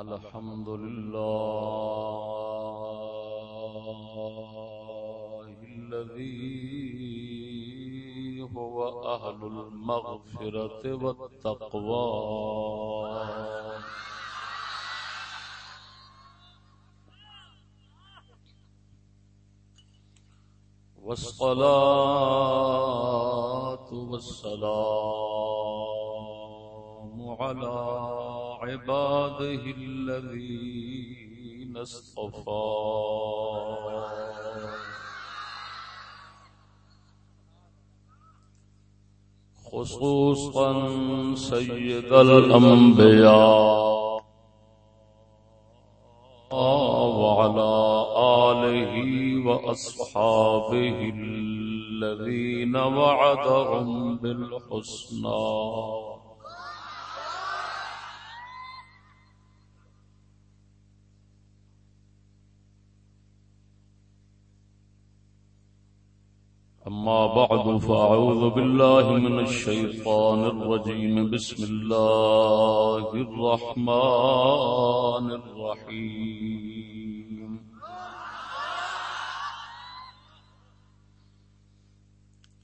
الحمد لله الذي هو أهل المغفرة والتقوى. والصلاة والسلام على عباده الذين اصطفى. خصوصا سيد الأنبياء وعلى آله وأصحابه الذين وعدهم بالحسنى. أما بعد، فأعوذ بالله من الشيطان الرجيم. بسم الله الرحمن الرحيم.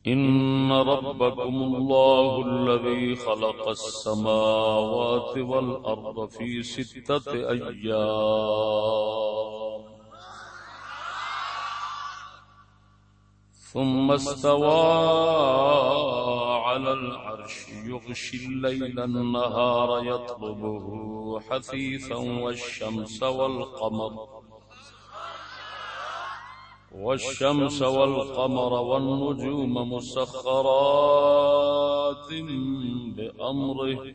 إن ربكم الله الذي خلق السماوات والأرض في ستة أيام. ثم استوى على العرش يغشي الليل النهار يطلبه حثيثا والشمس والقمر والشمس والقمر والنجوم مسخرات بأمره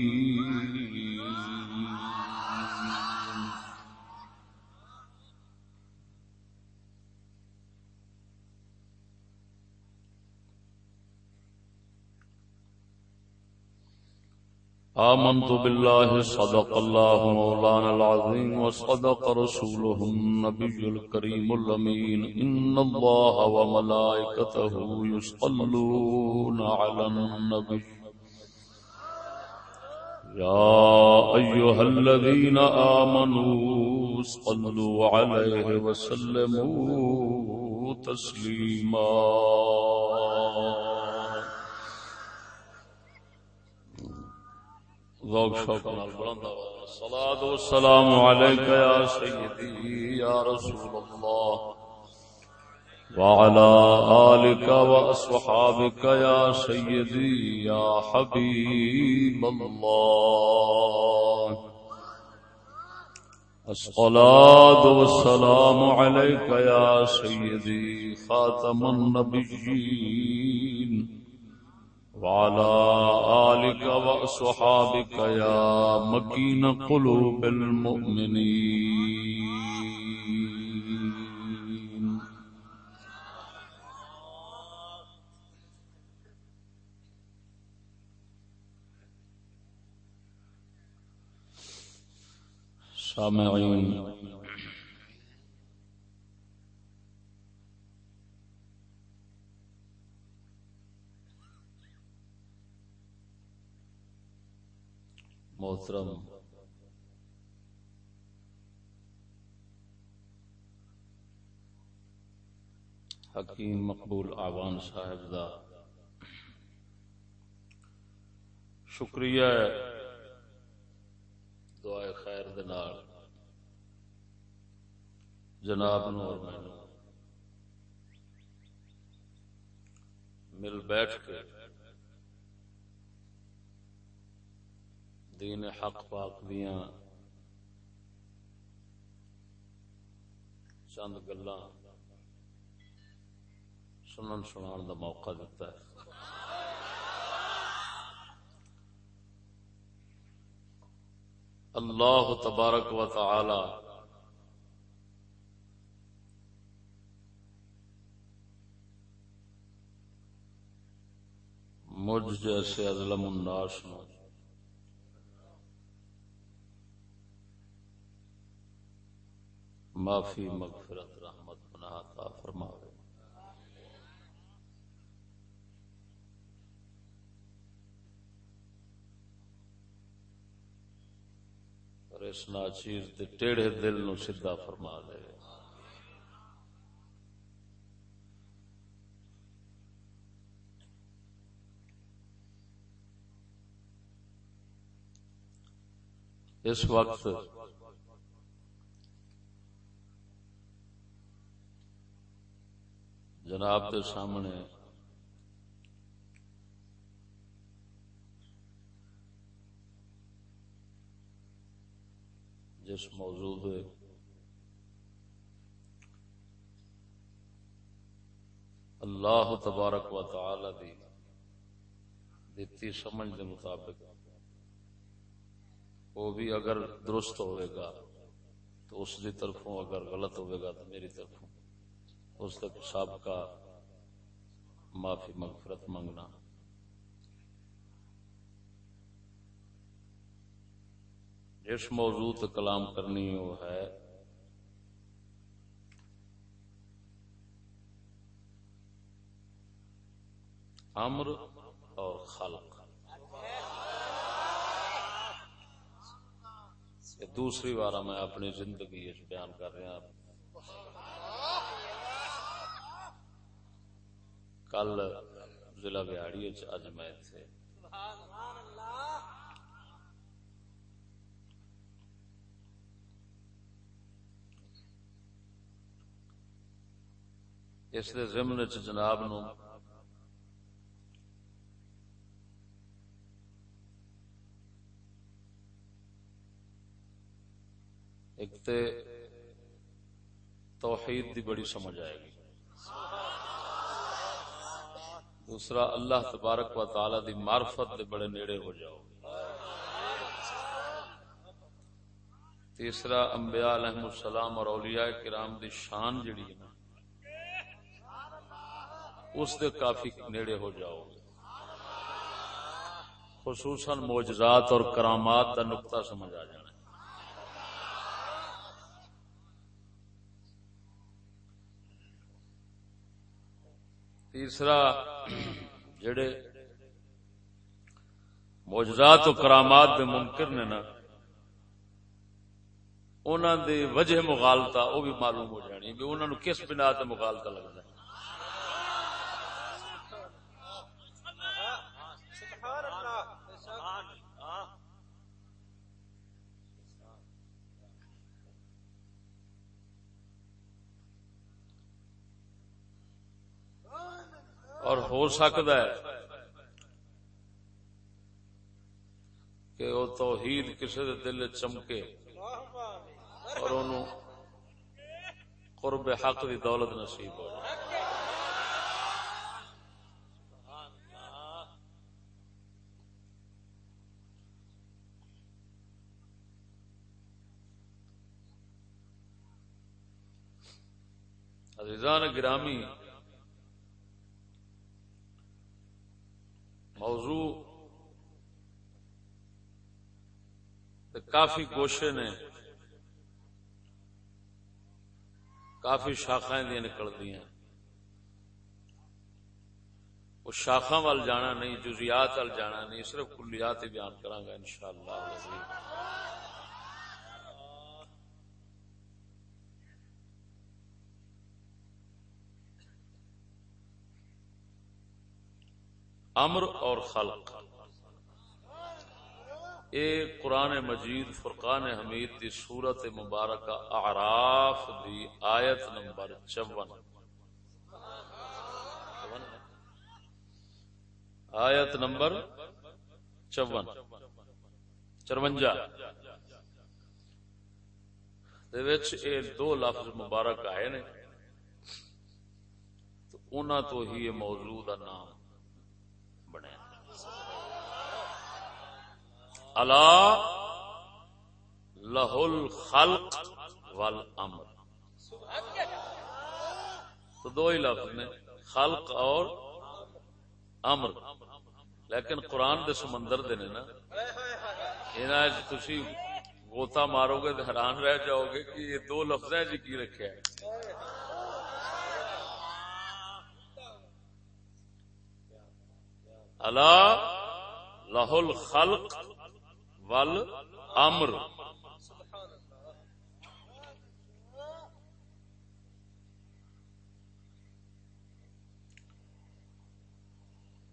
آمنت بالله صدق الله مولانا العظيم وصدق رسوله النبي الكريم الأمين إن الله وملائكته يصلون على النبي يا أيها الذين آمنوا صلوا عليه وسلموا تسليما ذوق شوق نال بلند الصلاة والسلام عليك يا سيدي، يا رسول الله۔ وعلى آلك وأصحابك يا سيدي، يا حبيب الله۔ الصلاة والسلام عليك يا سيدي خاتم النبيين۔ وعلى آلك وأصحابك يا مكين قلوب المؤمنين. سامعين. محترم حکیم مقبول آوان صاحب دا شکریہ دعائے خیر دنال جناب نور میں مل بیٹھ کے دین حق پاک دیا چند گلا سنن سنان دا موقع دیتا ہے۔ اللہ تبارک و تعالی مجھ جیسے ازلم الناس نو معافی، مغفرت، رحمت پناہ عطا فرماوے۔ اور اس ناچیر تے ٹیڑھے دل نو سیدھا فرما دے اس وقت جناب کے سامنے۔ جس موضوع پہ اللہ تبارک و تعالی دی دیتی سمجھ کے مطابق وہ بھی اگر درست ہوئے گا تو اس کی طرفوں اگر غلط ہوئے گا تو میری طرفوں اس تک سابقہ معافی مغفرت منگنا جس موضوع تک کلام کرنی وہ ہے، امر اور خلق دوسری بار میں اپنی زندگی بیان کر رہا کل ضلع بہاڑی اج میں اتنے اس ضمن چ جناب نو ایک تے توحید دی بڑی سمجھ آئے گی۔ دوسرا اللہ تبارک و تعالی دی معرفت دے بڑے نیڑے ہو جاؤ۔ تیسرا، انبیاء علیہ السلام اور اولیاء کرام دی شان جڑی ہے نا، اس دے کافی نیڑے ہو جاؤ۔ گے خصوصاً موجزات اور کرامات کا نقطہ سمجھ آ جائے تیسرا جڑے موجزات و کرامات دے منکر نے نا انہوں دے وجہ مغالتا وہ بھی معلوم ہو جانی بھی انہوں نے کس بنا تے مغالتا لگتا ہے۔ ہو سکتا ہے کہ وہ توحید کسی دے دل چمکے اور انہوں قرب حق دی دولت نصیب ہو عزیزان گرامی موضوع کافی گوشے نے کافی شاخا دیا نکل دیا۔ وہ شاخا وال جانا نہیں، جزیات وال جانا نہیں، صرف کلیات ہی بیان کرا گا ان امر اور خلق۔ اے قرآن مجید، فرقان حمید دی صورت مبارکہ اعراف دی آیت نمبر چون۔ آیت نمبر چون۔ چرونجا۔ اے دو لفظ مبارک آئے نے۔ تو انہوں تو ہی موضوع کا نام۔ اللہ لہل خلق والامر۔ تو دو ہی لفظ نے، خلق اور امر۔ لیکن قرآن دے سمندر دے نا تھی جی گوتا مارو گے تو حیران رہ جاؤ گے کہ یہ دو لفظ جی کی رکھے اللہ لاہل خلق ول امر۔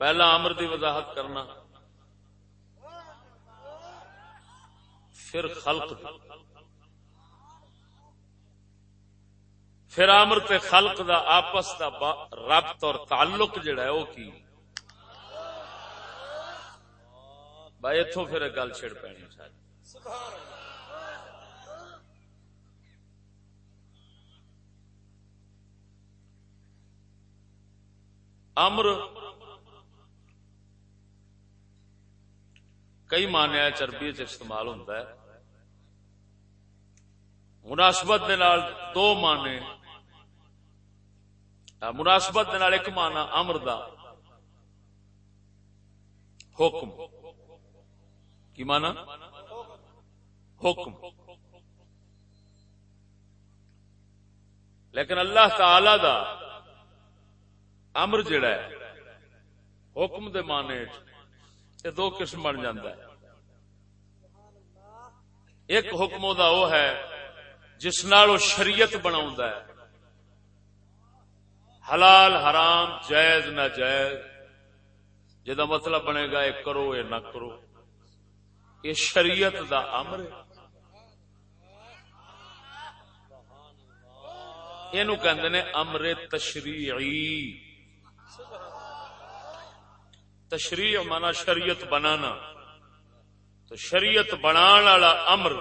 پہلا امر دی وضاحت کرنا۔ پھر خلق پھر امر تے خلق دا آپس دا ربط اور تعلق جڑا ہے، وہ کی؟ بھائی اتوں پھر گل چھڑ پینی ساری۔ امر کئی مانے چربی استعمال ہوتا ہے۔ مناسبت دو مانے مناسبت ایک مانا امر دا۔ حکم۔ کی مانا حکم۔ لیکن اللہ تعالی دا امر جڑا ہے، حکم دے مانے یہ دو قسم بن جاتا ہے۔ ایک حکم دا وہ ہے، جس نال شریعت بنا حلال، حرام، جائز نہ جائز جا مطلب بنے گا یہ کرو یہ نہ کرو۔ یہ شریعت دا امر یہ امر تشریعی۔ تشریح مانا شریعت بنانا۔ تو شریعت بنا والا امر۔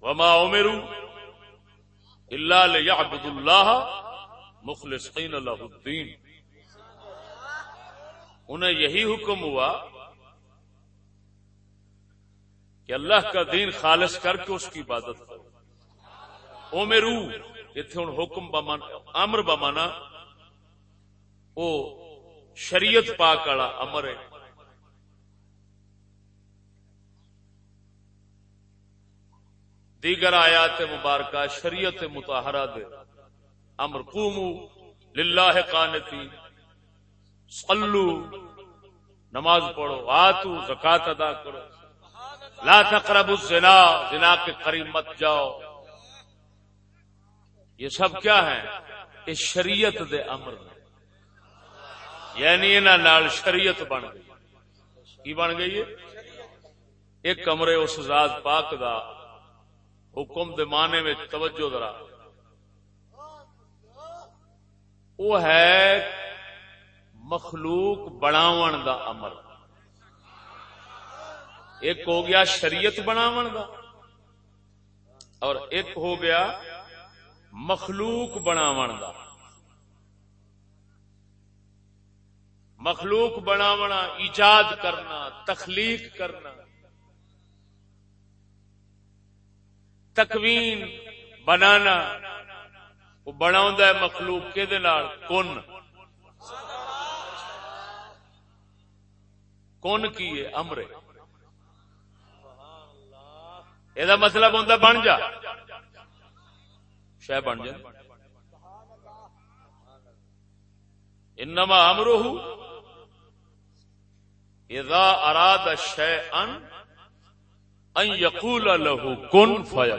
وما امرو اللہ لیعبد اللہ مخلصین له الدین۔ انہیں یہی حکم ہوا کہ اللہ کا دین خالص کر کے اس کی عبادت کرو۔ امرو اتنے ہوں حکم بمانا امر بمانا او شریعت پاک والا امر ہے۔ دیگر آیات مبارکہ، شریعت متحرہ دے۔ امر قومو للہ قانتی، صلو، نماز پڑھو، آتو، زکات ادا کرو۔ لا تقرب الزنا، زنا کے قریب مت جاؤ۔ یہ سب کیا ہے یہ شریعت دے امر یعنی انہاں نال شریعت بن گئی۔ کی بن گئی ہے ایک کمرے اس ذات پاک دا حکم دے معنی میں توجہ ذرا۔ وہ ہے مخلوق بناون دا امر۔ ایک ہو گیا شریعت بناون دا اور ایک ہو گیا مخلوق بناون دا مخلوق بناونا، ایجاد کرنا، تخلیق کرنا۔ تکوین بنانا، وہ بنا مخلوق کے کن۔ کن کی ہے امرے۔ یہ مطلب ہوں بن جا۔ شہ بن جا۔ انما امرو اذا اراد شہ ان یقول لہو کن فیا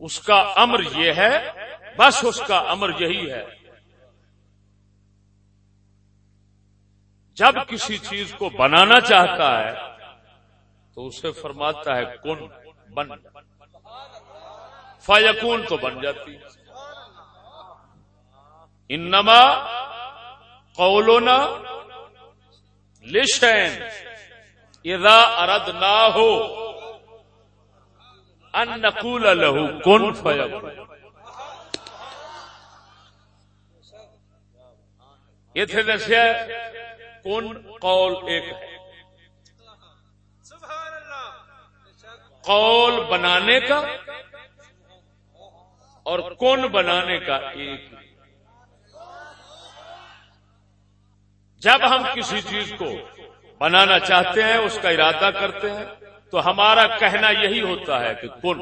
اس کا امر یہ ہے، بس اس کا امر یہی ہے۔ جب کسی چیز کو بنانا چاہتا ہے، تو اسے فرماتا ہے، کن، بن۔ فیکون تو بن جاتی۔ انما قولنا لشین اذا اردنا ہو ان نقول لہو کن فیب اتنے دسیا کن قول ایک ہے؟ قول بنانے کا اور کون بنانے کا ایک جب ہم کسی چیز کو بنانا چاہتے ہیں اس کا ارادہ کرتے ہیں تو ہمارا کہنا یہی ہوتا ہے کہ کن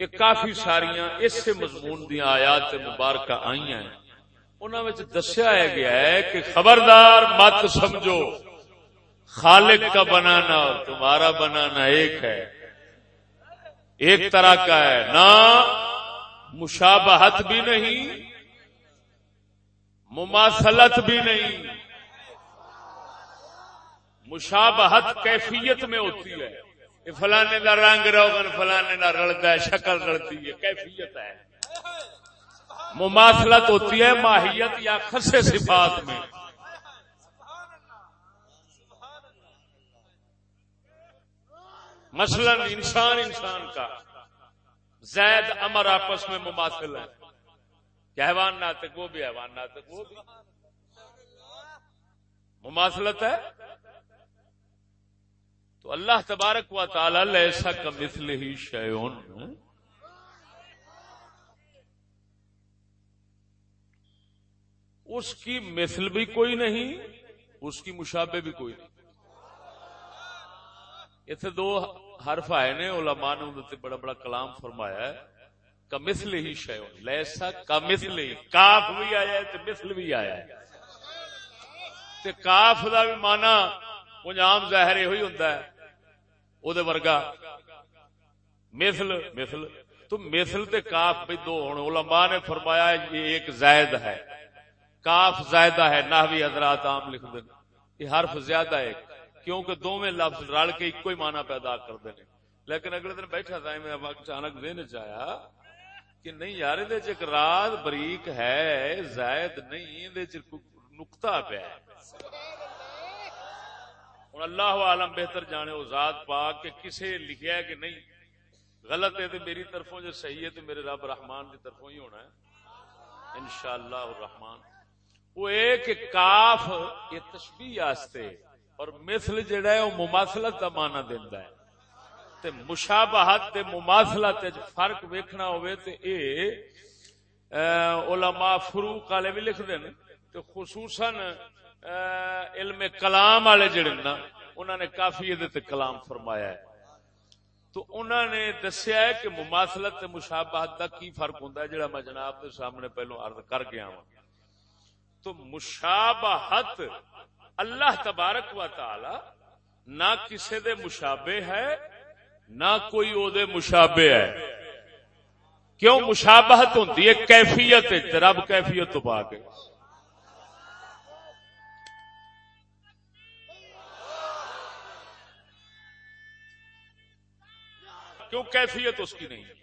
یہ کافی ساریاں اس سے مضمون دیا آیات مبارکہ آئی ہیں۔ انہوں میں دسیا گیا ہے کہ خبردار مت سمجھو، خالق کا بنانا اور تمہارا بنانا ایک ہے۔ ایک طرح کا ہے۔ نہ مشابہت بھی نہیں، مماثلت بھی نہیں۔ مشابہت کیفیت میں ہوتی ہے۔ فلانے کا رنگ روگن فلانے کا رلتا ہے، شکل رلتی ہے، کیفیت ہے۔ مماثلت ہوتی ہے ماہیت یا خسے صفات میں۔ مثلا انسان انسان کا زید امر آپس میں مماثل ہے کہ حیوان ناطق وہ بھی، حیوان ناطق وہ بھی۔ مماثلت ہے۔ تو اللہ تبارک و تعالی ایسا کا مثل ہی شیون اس کی مثل بھی کوئی نہیں، اس کی مشابے بھی کوئی نہیں۔ اتنے دو حرف آئے نے، علماء نے بڑا بڑا کلام فرمایا ہے۔ کا مثل ہی شیون لیسا کا مثل ہی۔ کاف بھی آیا ہے تو مثل بھی آیا ہے۔ تے کاف کا بھی مانا کچھ عام ظاہر یہ ہوئی ہوتا ہے۔ او دے ورگا مثل مثل۔ تو مثل تے کاف بھی دو ہونے علماء نے فرمایا یہ ایک زائد ہے۔ کاف زائدہ ہے، نحوی حضرات عام لکھ دیں۔ یہ حرف زیادہ ہے، کیونکہ دو میں لفظ رل کے ایک ہی معنی پیدا کر دیں۔ لیکن اگلے دن بیٹھا تھا، میں اچانک دین چاہیا کہ نہیں یار ایک رات بریک ہے، زائد نہیں نقطہ پہ ہے۔ ہوں اللہ عالم بہتر جانے، وہ ذات پا کہ کسے لکھیا ہے کہ نہیں۔ غلط ہے تو میری طرفوں جو صحیح ہے تو میرے رب رحمان کی طرفوں ہی ہونا ہے۔ انشاءاللہ الرحمن۔ وہ ایک کاف یہ تشبیح آستے اور مثل جڑا ہے وہ مماثلت کا معنی دینا ہے۔ تے مشابہت تے مماثلت فرق ویکھنا ہوئے تے اے علماء فروق والے بھی لکھ دیں تے خصوصاً علم کلام والے جڑے نا انہوں نے کافی یہ کلام فرمایا ہے۔ تو انہوں نے دسیا ہے کہ مماثلت تے مشابہت کا کی فرق ہوں جڑا میں جناب کے سامنے پہلو عرض کر گیا ہوں تو مشابہت اللہ تبارک و تعالی نہ کسی دے مشابے ہے، نہ کوئی او دے مشابے ہے۔ کیوں مشابہت ہوں کیفیت رب کیفیت تو پا کے۔ کیوں کیفیت اس کی نہیں؟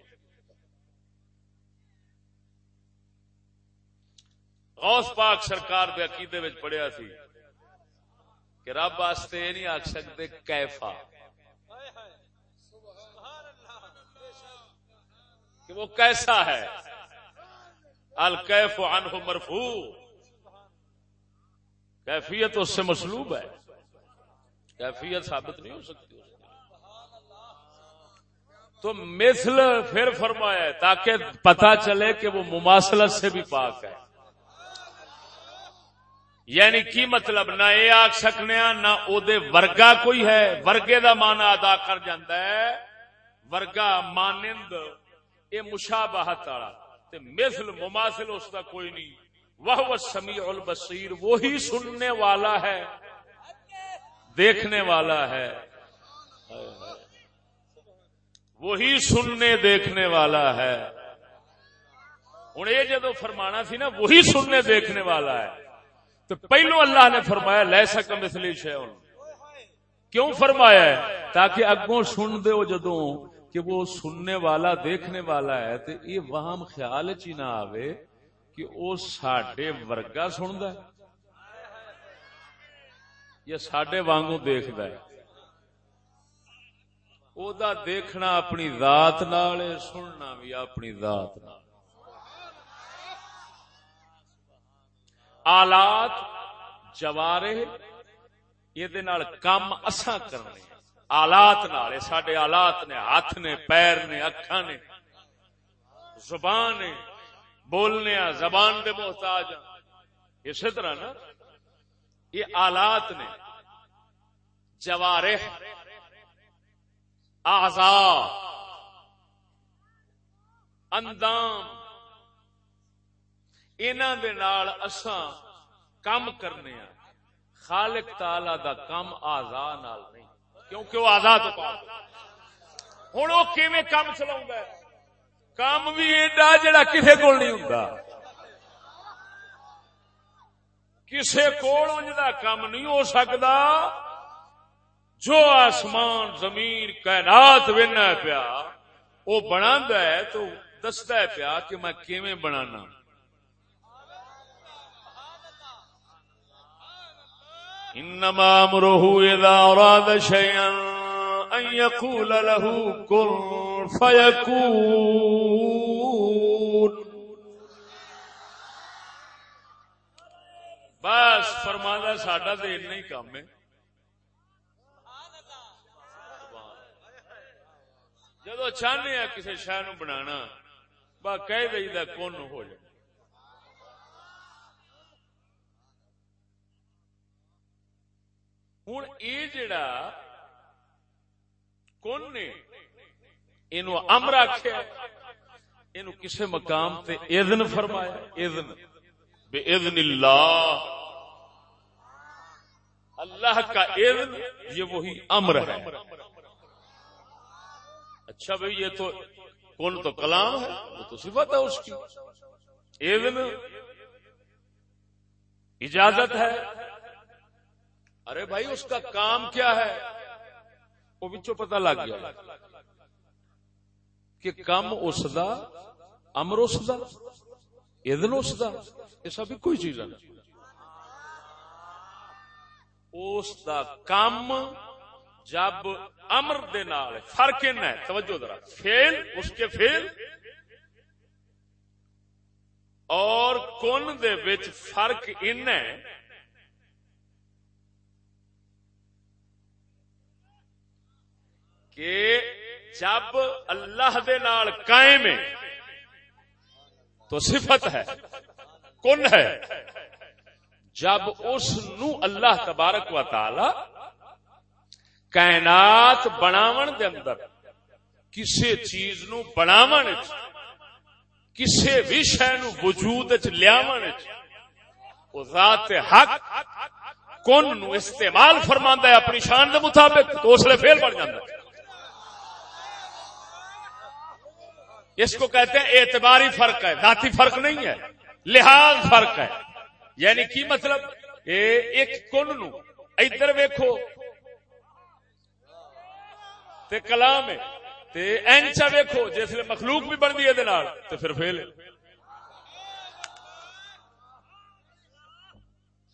غوث پاک سرکار دے عقیدے وچ پڑھیا سی کہ رب واسطے یہ نہیں آخ سکتے کیفا۔ کہ وہ کیسا ہے۔ الکیف عنہ مرفو کیفیت اس سے مسلوب ہے۔ کیفیت ثابت نہیں ہو سکتی تو مثل پھر فرمایا تاکہ پتا چلے کہ وہ مماثلت سے بھی پاک ہے۔ یعنی کی مطلب؟ نہ یہ آخ سکنے نہ او دے ورگا کوئی ہے۔ ورگے دا مانا ادا کر جاندہ ہے۔ ورگا مانند یہ مشابہت والا۔ مثل، مماثل اس کا کوئی نہیں۔ وہ سمیع البصیر، وہی سننے والا ہے۔ دیکھنے والا ہے۔ وہی سننے، دیکھنے والا ہے۔ ہوں یہ جدو فرمانا سی نا، وہی سننے، دیکھنے والا ہے۔ تو پہلو اللہ نے فرمایا، لے سکم اس لیے شہ کیوں فرمایا ہے؟ تاکہ اگوں سن دو جدو کہ وہ سننے والا، دیکھنے والا ہے تو یہ وہاں خیال چی نہ آوے کہ وہ ساڈے ورگا سن ہے یا ساڈے وانگو دیکھتا ہے۔ او دا دیکھنا اپنی ذات نال سننا بھی اپنی ذات نال۔ آلات جوارے یہ کام اساں کرنے آلات نال سڈے آلات نے ہاتھ نے، پیر نے اکھا نے، زبان نے، بولنے زبان دے محتاج اسی طرح نا، یہ آلات نے جوارح آزاد اندام اساں کم کرنے خالق تعالی دا کم آزاد نہیں کیونکہ وہ آزاد ہوں وہ کم چلا کام بھی ایڈا جڑا کسی کول نہیں ہوں کسی کول کام نہیں ہو سکتا جو آسمان زمین کائنات ونا پیا وہ بنا ہے تو دستا ہے پیا کہ میں کیویں بنانا انما امره اذا اراد شيئا ان يقول له كن فيكون. بس فرمانا ساڈا تو اتنا ہی کام ہے۔ جدو چاہنے کسی شہر بنا کہہ دئی کون ہو جائے۔ ہوں یہ جڑا کون نے یہ امر آخیا یہ کسی مقام تے اذن فرمایا اذن بے اذن اللہ اللہ کا اذن یہ وہی امر ہے اچھا بھائی یہ تو کون تو کلام ہے وہ تو صفت ہے اس کی ایون اجازت ہے ارے بھائی، اس کا کام کیا ہے؟ وہ بچوں پتہ لگ گیا کہ کم اس دا، امر اس دا ادن اس دا، یہ سب کوئی چیز ہے اس دا کم جب امر دے نال فرق ہے توجہ ذرا۔ فیل اس کے فیل اور کن دے وچ فرق ان ہے کہ جب اللہ دے نال قائم ہے تو صفت ہے، کن ہے۔ جب اس نو اللہ تبارک و تعالی کائنات بناون دے اندر کسے چیز نو بناون کسے بھی شہ نو وجود لیاون او ذات حق کن نو استعمال فرماندا ہے اپنی شان دے مطابق، تو اس لیے فیل بن جاندا ہے۔ اس کو کہتے ہیں اعتباری فرق ہے، ذاتی فرق نہیں ہے، لحاظ فرق ہے۔ یعنی کی مطلب؟ ایک کن نو۔ ادھر ویکھو۔ تے کلام ہے۔ تے اینچا ویکھو، جس لیے مخلوق بھی بن دیئے دنال تے پھر فیل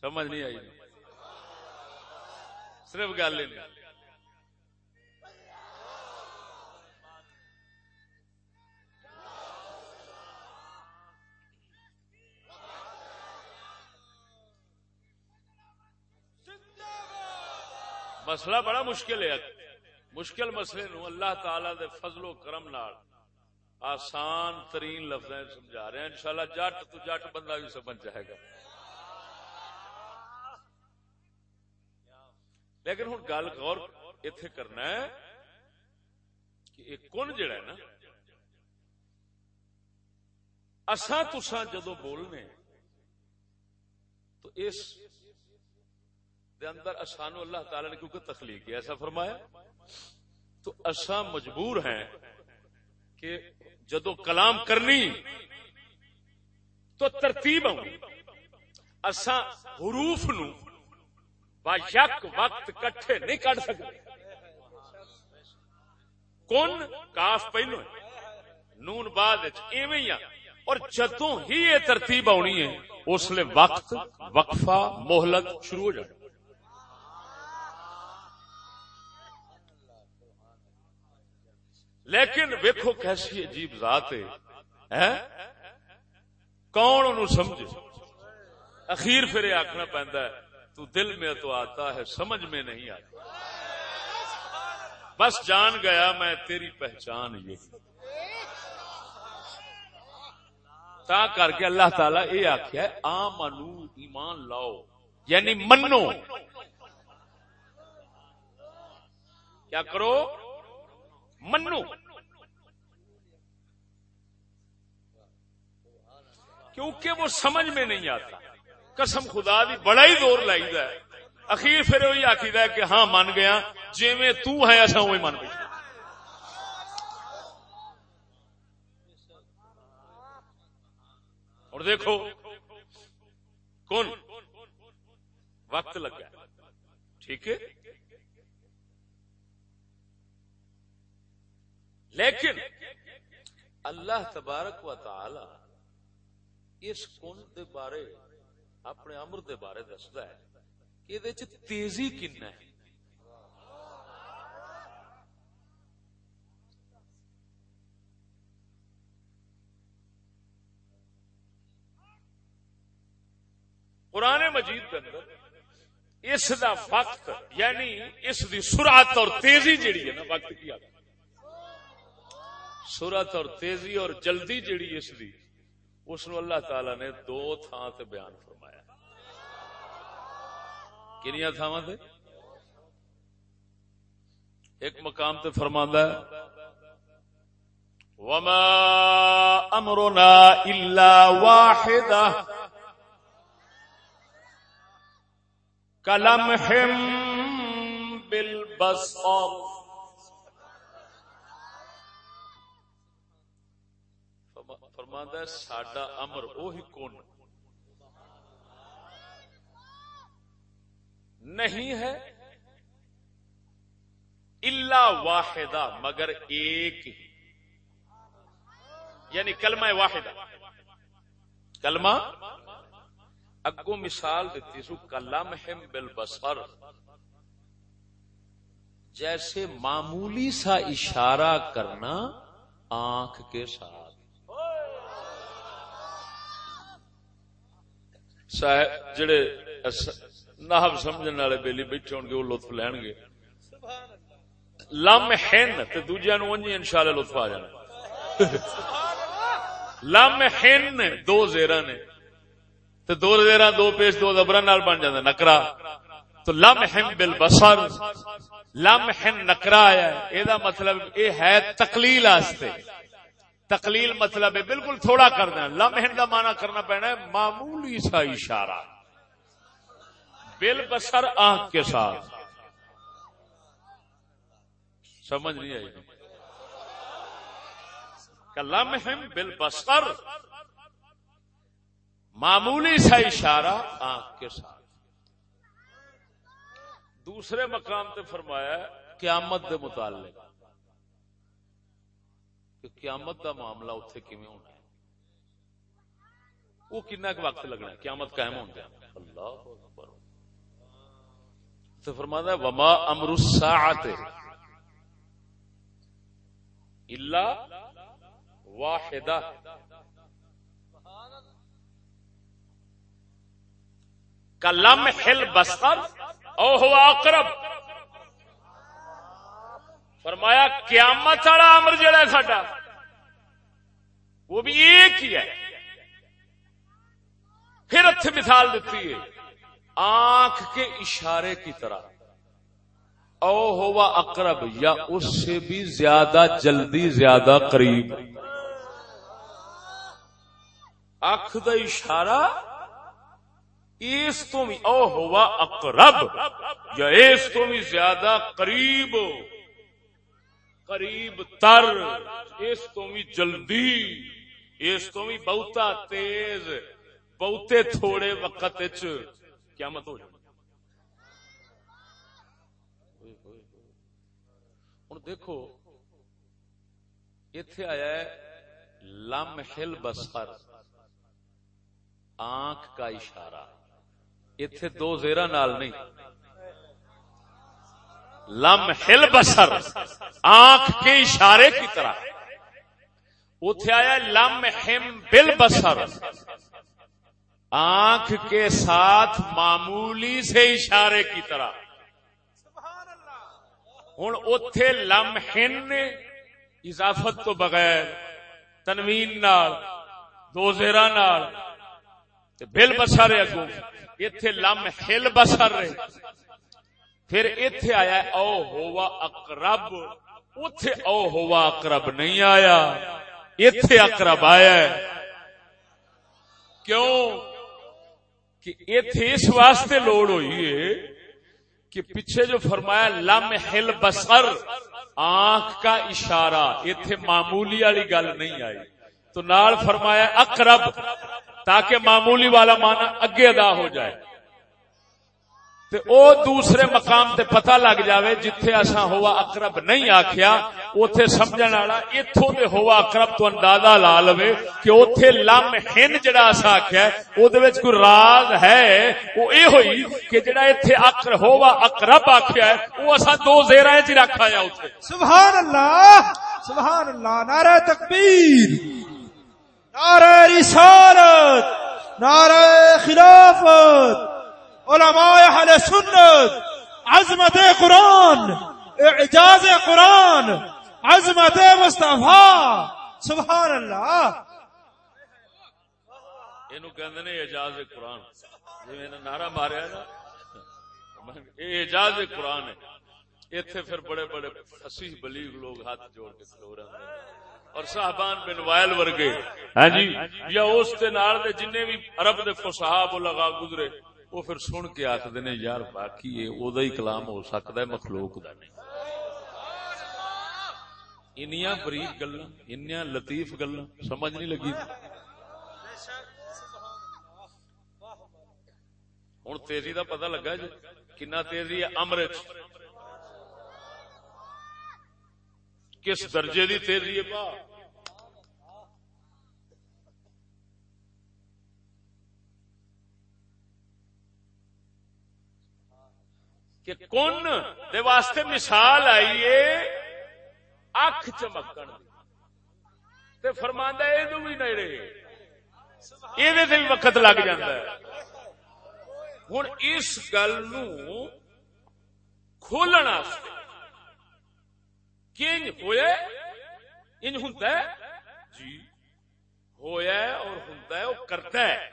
سمجھ نہیں آئی۔ صرف گل نہیں مسئلہ بڑا مشکل ہے مشکل مسئلے نو اللہ تعالی دے فضل و کرم نال آسان ترین لفظ سمجھا رہے ہیں۔ انشاءاللہ جٹ تو جٹ بندہ بھی سمجھ جائے گا۔ لیکن ہوں گل غور اتے کرنا ہے کہ ایک کن جڑا ہے نا، اساں تساں جدو بولنے تو اس دے اندر اسانو اللہ تعالی نے کیونکہ تخلیق ایسا فرمایا؟ تو اصا مجبور ہیں کہ جدو کلام کرنی، تو ترتیب اصا حروف نو با یک وقت کٹھے نہیں کٹ سکتے۔ کون؟ کاف پہلو۔ نون بعد ایویں اور جدوں ہی یہ ترتیب آنی ہے، اس لیے وقت، وقفہ، مہلت شروع ہو جائے لیکن ویکو کیسی عجیب ذات ہے کون ان سمجھے؟ اخیر پھر آخنا پہنتا ہے، تو دل میں تو آتا ہے، سمجھ میں نہیں آتا۔ بس جان گیا میں تیری پہچان یہ۔ تا کر کے اللہ تعالی یہ آخیا آ منو ایمان لاؤ۔ یعنی منو۔ کیا کرو؟ منو کیونکہ وہ سمجھ میں نہیں آتا۔ قسم خدا دی، بڑا ہی دور لائی ہے۔ اخیر پھر وہی آخر ہے کہ ہاں من گیا۔ جی میں تو ہے ایسا وہی من گیا اور دیکھو، کون؟ وقت لگا۔ ٹھیک ہے؟ لیکن اللہ تبارک و تعالی اس کن دے بارے، اپنے امر دے بارے دستا ہے کہ دے یہ تیزی کن ہے۔ قرآن مجید کے اندر اس دا وقت یعنی اس دی سرعت اور تیزی جیڑی ہے نا، وقت کی آتا سرعت اور تیزی اور جلدی جیڑی اس دی، اس نو اللہ تعالی نے دو تھان تے بیان فرمایا۔ کنیا تھاواں تے؟ ایک مقام تے فرماندا ہے، وما امرنا الا واحدہ کلم بل بس فرماندہ ساڈا امر وہی کون نہیں ہے اللہ واحدہ، مگر ایک یعنی کلمہ واحدہ۔ کلمہ؟ اگو مثال دیتی سو، کلم بل بسر جیسے معمولی سا اشارہ کرنا آنکھ کے ساتھ۔ جڑے نہب سمجھنے والے بیلی بیٹھے ہو گے وہ لطف لین گے لم ہن دوجیا نو ان شاء اللہ لطف آ جانا لم ہن دو زیرہ نے تو دو زیرا دو پیش دو زبر نال بن جاتا نکرا تو لم ہم بل بسر لم ہم نکرا آیا یہ مطلب یہ ہے تقلیل آستے تقلیل مطلب ہے، بالکل تھوڑا کرنا لم کا مانا کرنا پینا ہے، معمولی سا اشارہ۔ بل بسر آنکھ کے ساتھ۔ سمجھ نہیں آئی۔ لم ہم بل بسر معمولی سا اشارہ آنکھ کے ساتھ۔ دوسرے مقام تے فرمایا قیامت دے متعلق۔ کہ قیامت دا معاملہ اتنے کیون ہونا ہے؟ وہ کنا ایک وقت لگنا ہے؟ قیامت قائم ہوتا ہاں۔ ہے اللہ تو فرمایا وما امر الساعت الا واحدہ کلم ہل بسر او ہوا اقرب فرمایا، قیامت والا امر جڑا ہے ساڈا، وہ بھی ایک ہی ہے۔ پھر اتنے مثال دیتی ہے، آنکھ کے اشارے کی طرح۔ او ہوا اقرب یا اس سے بھی زیادہ جلدی زیادہ قریب۔ آنکھ کا اشارہ، اس تو بھی، او ہوا اقرب یا اس تو بھی زیادہ قریب۔ قریب تر، اس تو بھی جلدی، اس تو بھی بہتا تیز، بہتے تھوڑے وقت کیا مت ہو جائے۔ ہوں دیکھو اتے آیا ہے لم ہل بسر آنکھ کا اشارہ۔ اتنے دو زیرا نال نہیں۔ لم ہل بسر آنکھ کے اشارے کی طرح۔ اتے آیا لم ہم بل بسر آنکھ کے ساتھ معمولی سے اشارے کی طرح۔ ہوں اتے لم ہن اضافت تو بغیر تنوین نال دو زیرا نال بل بسر اگو اتے لم ہل بسر رہے۔ پھر اتے آیا او ہوا اقرب۔ اتے او ہوا اقرب نہیں آیا۔ اتے اقرب آیا کیوں؟ کہ اتے اس واسطے لوڑ ہوئی ہے کہ پیچھے جو فرمایا، لم ہل بسر آنکھ کا اشارہ اتے معمولی والی گل نہیں آئی۔ تو نال فرمایا، اقرب، تاکہ معمولی والا مانا اگے ادا ہو جائے۔ تے او دوسرے مقام تے پتہ لگ جاوے جتھے اسا ہوا اقرب نہیں آکھیا، اوتھے سمجھن والا ایتھوں دے ہوا اقرب تو اندازہ لا لوے کہ اوتھے لم ہن جڑا اسا آکھیا او دے وچ کوئی راز ہے؟ او اے ہوئی کہ جڑا ایتھے اقر، ہوا اقرب آکھیا ہے، او اسا دو زیرہ وچ رکھا یا اوتھے۔ سبحان اللہ سبحان اللہ نعرہ تکبیر، نعرہ رسالت، نعرہ خلافت۔ علماء اہل سنت عظمت قرآن اعجاز قرآن عظمت مصطفیٰ سبحان اللہ۔ یہ اعجاز قرآن۔ نعرہ ماریا نا یہ اعجاز قرآن ہے۔ اتنے پھر بڑے بڑے فصیح بلیغ لوگ ہاتھ جوڑ کے کھلو رہے ہیں۔ اور صاحبان بن وائل ورگے ہاں جی۔ یا اس دے نال دے جننے بھی عرب دے فصحاب لگا گزرے وہ پھر سن کے آخر نے، یار باقی یہ او دا ہی کلام ہو سکتا ہے، مخلوق دا نہیں۔ انیا بریک گلا انیا لطیف گلا سمجھ نہیں لگی۔ ہوں تیزی دا پتہ لگا جی کنا تیزی ہے امرچ کس درجے دی تیزی ہے پا؟ کہ کن دے واسطے مثال آئیے اکھ چمکن تے فرماندہ یہ تو بھی نہیں رہے۔ یہ بھی وقت لگ جاتا ہے۔ ہوں اس گل کھولنا کنج ہویا انج ہوندا ہے؟ جی ہویا اور ہوندا ہے، وہ کرتا ہے۔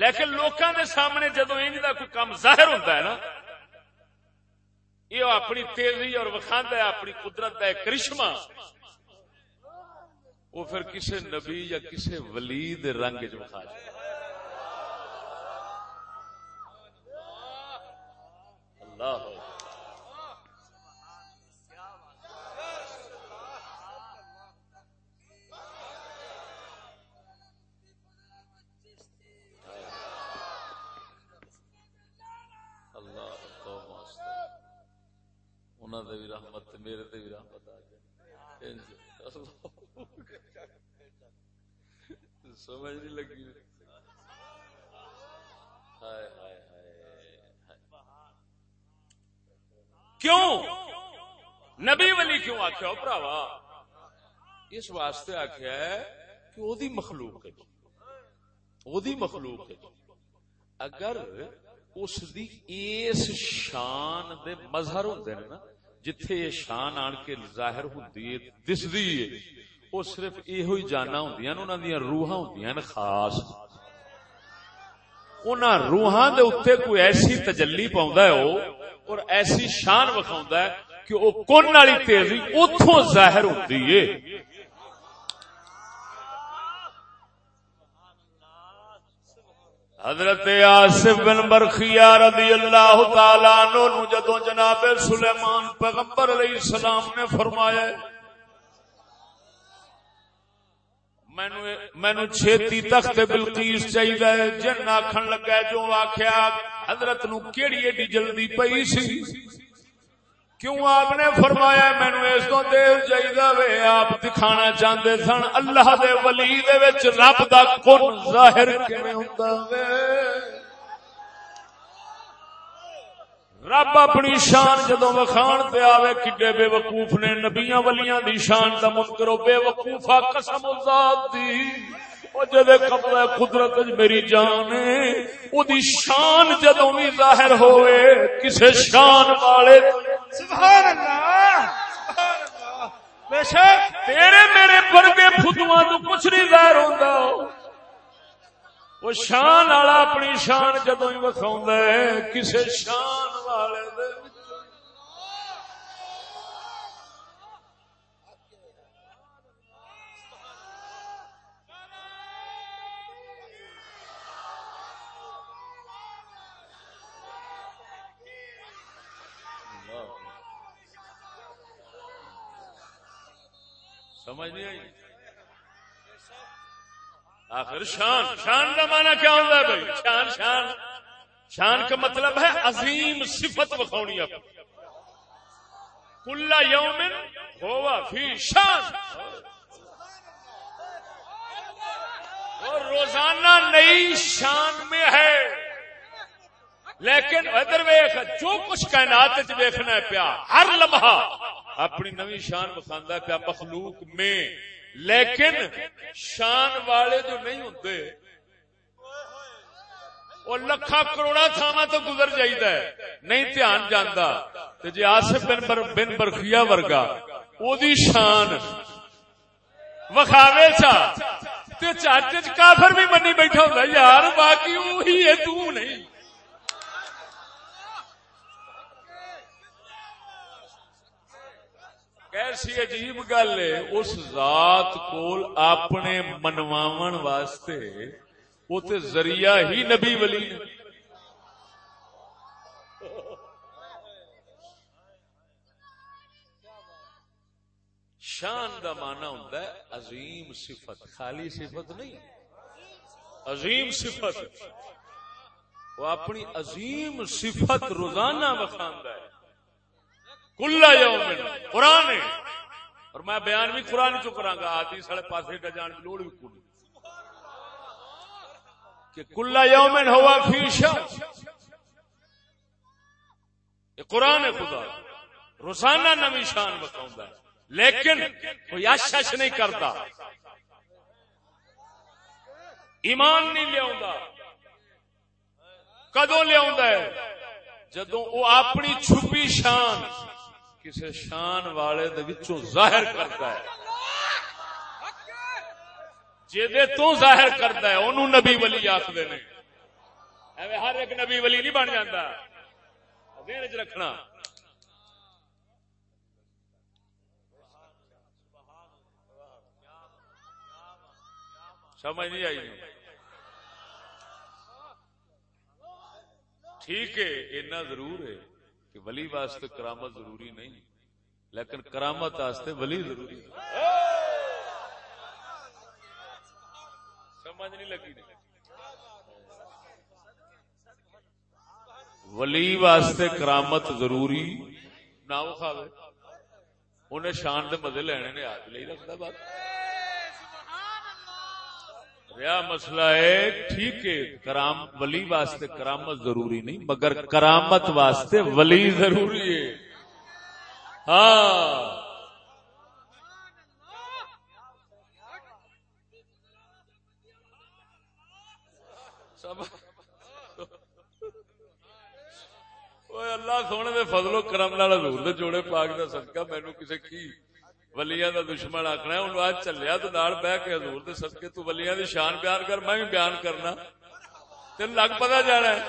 لیکن لوکاں دے سامنے جدو انج دا کوئی کام ظاہر ہوندا ہے نا، یہ اپنی تیزی اور وکھاندا ہے، اپنی قدرت دا کرشمہ۔ وہ پھر کسے نبی یا کسے ولی دے رنگ وچ وکھا جائے۔ اللہ سمجھ نہیں لگی۔ ہائے ہائے کیوں؟ نبی ولی کیوں آخیا براوا اس واسطے آخیا ہے کہ وہ مخلوق ہے۔ وہ مخلوق ہے۔ اگر اس دی اس شان دے مظہر ہوندے نے نا، جتھے یہ شان آن کے ظاہر ہوندی ہے دسدی ہے۔ وہ صرف یہ جانا ہوندیاں نے، انہاں دیاں روحاں خاص۔ انہاں روحاں دے اوتے کوئی ایسی تجلی پاوندا ہے اور ایسی شان وکھاؤں کہ وہ کون والی تیزی اتوں ظاہر ہوتی ہے حضرت آصف بن برخیا رضی اللہ تعالی عنہ جدو جناب سلیمان پیغمبر علیہ السلام نے فرمایا مینو چھتی تخت بلقیس چاہیے جن آخن لگا جو آخیا حضرت نو کیڑی ایڈی جلدی پئی سی؟ کیوں آپ نے فرمایا مینو اس کو دیر چاہیے وے آپ دکھانا چاہتے سن؟ اللہ دے ولی دے وچ رب دا کن ظاہر کیویں ہوندا وے؟ رب اپنی شان جدو وکھان پہ آوے کڈے بے وقوف نے نبیاں ولیاں دی شان دا منکرو بے وقوفا قسم ذات دی۔ جدے قبضہ قدرت میری جان او دی شان جدو بھی ظاہر ہوئے کسے شان والے سبحان اللہ بے شک۔ تیرے میرے ورگے فتوا تو کچھ نہیں ظاہر ہوتا وہ شان والا اپنی شان جدو ہی وکھاؤں ہے، کسے شان والے دے سمجھ نہیں آئی؟ آخر شان. شان کا مانا کیا ہوتا ہے بھائی؟ شان شان. شان کا مطلب ہے عظیم صفت بخونی اب کلا یومن ہوا فی شان۔ اور روزانہ نئی شان میں ہے۔ لیکن ادھر ویخ جو کچھ کائنات ویخنا ہے پیا، ہر لمحہ اپنی نوی شان بخاندہ پیا مخلوق میں۔ لیکن شان والے جو نہیں ہوتے وہ لکھا کروڑا تھاوا تو گزر جائیدا ہے، نہیں دھیان جانا جی آصف بن بر، بن برخیا ورگا دی شان وکھاوے چا تے چاچے کافر بھی منی بیٹھا ہوندا، یار باقی وہی ہے، تو نہیں۔ کیسی عجیب گل ہے، اس ذات کول اپنے منواون واسطے وہ تے ذریعہ ہی نبی ولی نے شان دا مانا ہوں عظیم صفت، خالی صفت نہیں۔ عظیم صفت۔ وہ اپنی عظیم صفت روزانہ بخاندہ ہے۔ کلا یوم قرآن ہے۔ اور میں بیان بھی قرآن چو کرا گا آدھی سڑے پاسے کا جان کی لوڑ بھی کوئی کہ کلا یومن ہوا فی یہ قرآن ہے خدا۔ روزانہ نمی شان بتاؤں ہے۔ لیکن کوئی اشش نہیں کرتا۔ ایمان نہیں لیا کدو لیا جدو وہ اپنی چھپی شان کسی شان والے ظاہر کرتا ہے۔ جی تو ظاہر کرتا ہے انہوں نبی ولی آخر نے۔ ہر ایک نبی ولی نہیں بن جاتا چ رکھنا۔ سمجھ نہیں آئی؟ ٹھیک ہے، اتنا ضرور ہے۔ کہ ولی واسطے کرامت ضروری نہیں لیکن کرامت واسطے ولی ضروری سمجھ نہیں لگی۔ ولی واسطے کرامت ضروری نہ کھاوے انہیں شان دے مزے لینے نے آج لے رکھتا بات۔ ریا مسئلہ ہے، ٹھیک ہے، کرام، ولی واسطے کرامت ضروری نہیں، مگر کرامت واسطے ولی ضروری ہے۔ ہاں۔ اللہ سونے دے فضل و کرم نال حضور دے جوڑے پاک دا صدقہ، مینوں کسے کی ولیاں دا دشمن آخنا ہے، انہوں آج چلیا تو نال بہ کے حضور دے صدقے تو ولیاں دی شان بیان کر، میں بھی بیان کرنا۔ تین لگ پتا جانا ہے۔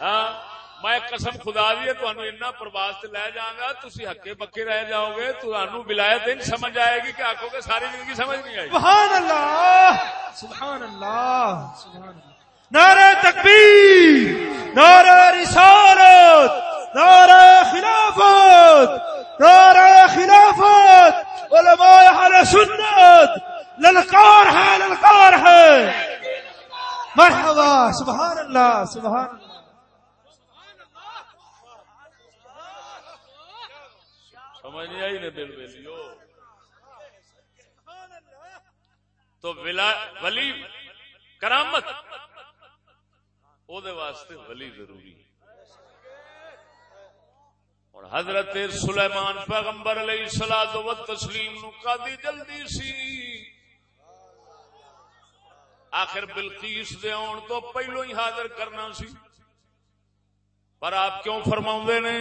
ہاں میں قسم خدا دی تو اتنا پرواز سے لے جاؤں گا تھی ہکے پکے رہ جاؤ گے تو ولایت دن سمجھ آئے گی کہ آخو گے ساری زندگی سمجھ نہیں آئی۔ سبحان اللہ! سبحان اللہ! سبحان اللہ! نعرہ تکبیر! نعرہ رسالت! نعرہ خلافت! نعرہ خلافت! علماء حل سنت! للکار ہے للکار ہے! مرحبا! سبحان اللہ سبحان اللہ سمجھ نہیں آئی نا دل ویلیو تو ولی کرامت! او دے واسطے ولی ضروری ہے۔ اور حضرت سلیمان پیغمبر علیہ سلاد و تسلیم نو قادی جلدی سی۔ آخر بلقیس دے آن تو پہلو ہی حاضر کرنا سی۔ پر آپ کیوں فرما نے؟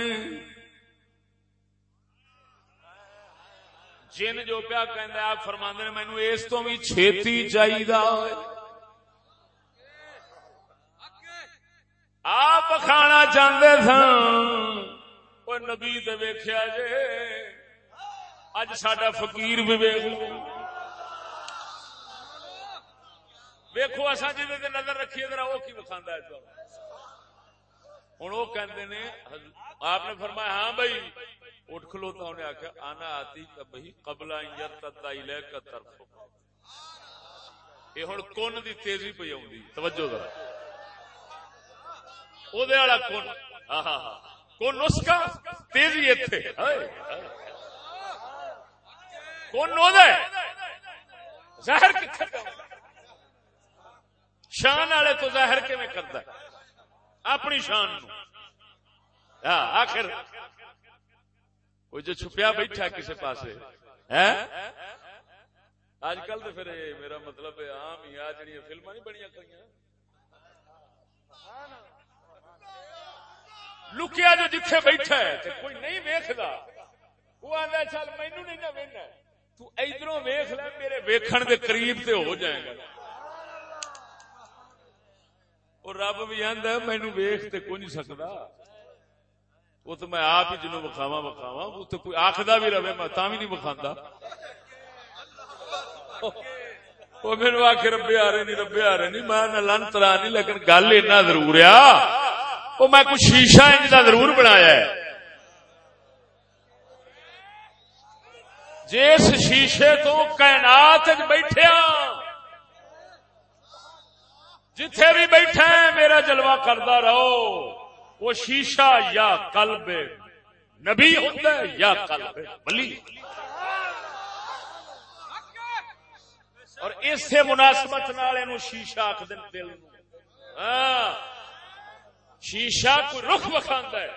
جن جو پیا کہ آپ فرما نے مینو اس تو بھی چھتی چاہیے آپ کھانا چاہتے سن۔ وہ نبی ویخیا جے اج سڈا فقیر بھی ویخ لو ویکو اصا جی نظر رکھیے ذرا وہ کی وکھا ہوں وہ کہتے نے آپ نے فرمایا ہاں بھائی اٹھ کھلوتا انہیں آخیا آنا آتی بھائی قبلا لے کا طرف یہ ہوں کن دی تیزی پی آئی توجہ ذرا والا کن ہاں ہاں ہاں کون اس کا تیزی اتنے کون ظاہر شان والے تو ظاہر کی کرتا اپنی شان ہاں، آخر۔ وہ جو چھپیا بیٹھا کسی پاس اج کل تو پھر میرا مطلب آم ہی آ جڑی فلما نہیں بنیا کئی لکیا جو جتھے بیٹھا ہے کوئی نہیں ویکھدا وہ آدھا چل مینو نہیں نہ وینا تو ادھر ویخ لے میرے ویکھن دے قریب تے ہو جائے گا اور رب بھی آدھا مینو ویخ تے کوئی نہیں سکتا وہ تو میں آپ ہی جنوب بخاوا بخاوا وہ تو کوئی آخدا بھی رہے میں تا بھی نہیں بخا وہ میرے آ کے ربے آ رہے نہیں ربے آ رہے نہیں میں لن ترا نہیں لیکن گل اینا ضرور آ وہ میں کچھ شیشہ انج کا ضرور بنایا ہے۔ جس شیشے تو کائنات بیٹھے جتھے بھی بیٹھے میرا جلوہ کرتا رہو۔ وہ شیشہ یا قلب نبی ہوتا ہے یا قلب ولی۔ اور اس سے مناسبت نال شیشہ آخ دن دل ہاں۔ شیشہ کو رخ بخا ہے۔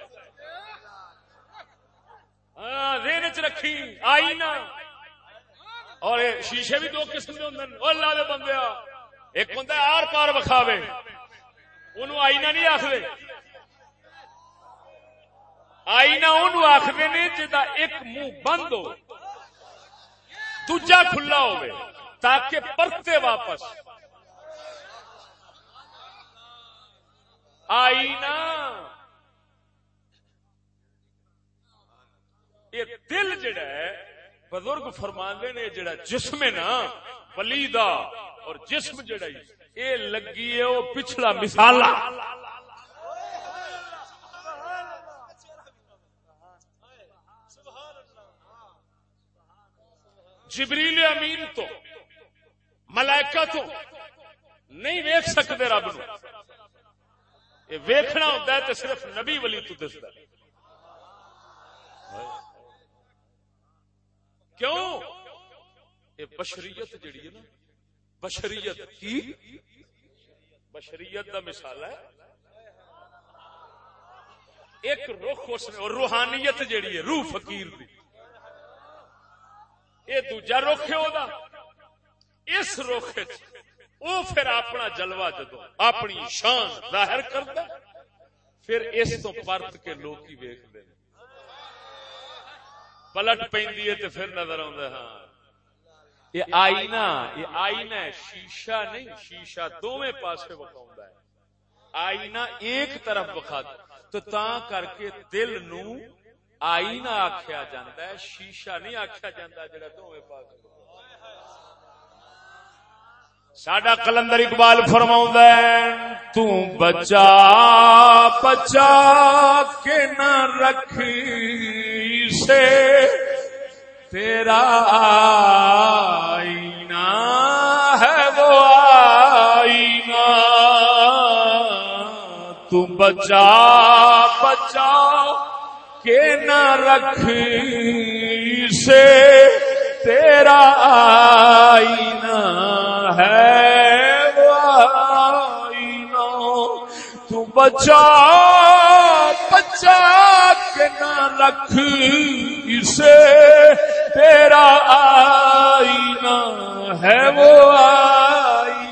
ہاں چ رکھی آئینا اور شیشے بھی دو قسم کے ہوں اللہ دے بندے ایک ہوں آر پار بکھاوے ان آئینا نہیں آخر آئینا ان آخر نے جا ایک منہ بند ہو، دوجا کھلا ہو تاکہ پرتے واپس۔ آئینا یہ دل جڑا ہے، بزرگ فرماندے نے جڑا جسم ہے نا ولی دا اور جسم جڑا یہ لگی ہے وہ پچھلا مثال جبریل امین تو، ملائکہ تو، نہیں ویک سکتے رب نو۔ یہ ویکھنا ہوتا ہے تو صرف نبی ولی تو دستا کیوں؟ یہ بشریت جڑی ہے نا، بشریت کی بشریت کا مثال ہے۔ ایک رخ اس نے اور روحانیت جیڑی ہے، روح فقیر دی۔ یہ دوجا رخ ہے وہ اس رخ وہ پھر اپنا جلوہ جدو اپنی شان ظاہر کرتا پھر اس تو پرت کے لوگ ہی ویک پلٹ پہ پھر نظر آتا ہاں۔ یہ آئینہ یہ آئینہ شیشہ نہیں، شیشہ دونوں پاسے بکھاؤں ہے۔ آئینہ ایک طرف بکھا تو تا کر کے دل نو آئینہ آکھیا جاندہ ہے، شیشہ نہیں آکھیا جاندہ جڑا دونوں پاسے ساڈا کلندر اقبال فرماؤں تو بچا بچا کے نہ رکھی سے تیرا آئینہ ہے وہ آئینہ۔ تو بچا بچا کے نہ رکھ سے تیرا آئینہ ہے، وہ آئینہ۔ تو بچا بچا کے نہ رکھ اسے۔ تیرا آئینہ ہے، وہ آئینہ۔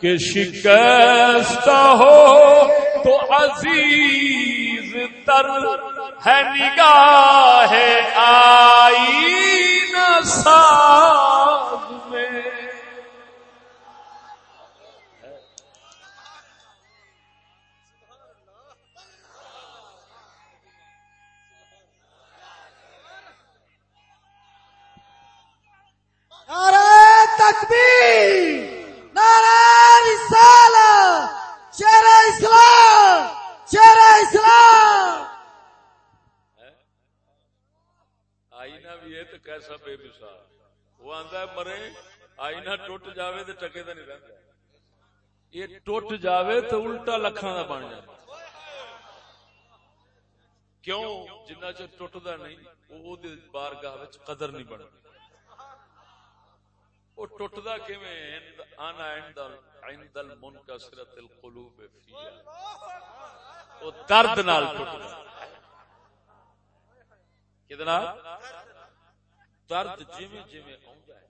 کہ شکست ہو تو عزیز تر ہے نگاہ آئی ساز میں۔ نعرہ تکبیر نعرہ رسالہ شیر اسلام۔ شیر اسلام! آئینہ بھی ہے تو کیسا بے مثال؟ وہ آندا ہے مرے، آئینہ ٹوٹ جاوے تو ٹکے تو نہیں رہتا یہ ٹوٹ جاوے تو الٹا لکھاں دا بن جائے کیوں؟ جنہ چر ٹوٹدا نہیں، وہ دے بارگاہ وچ قدر نہیں بنتی وہ ٹوٹدا کیویں؟ انا عند عند المنکسرت القلوب فیها وہ درد نال کتنا؟ درد جویں جویں آوندا ہے۔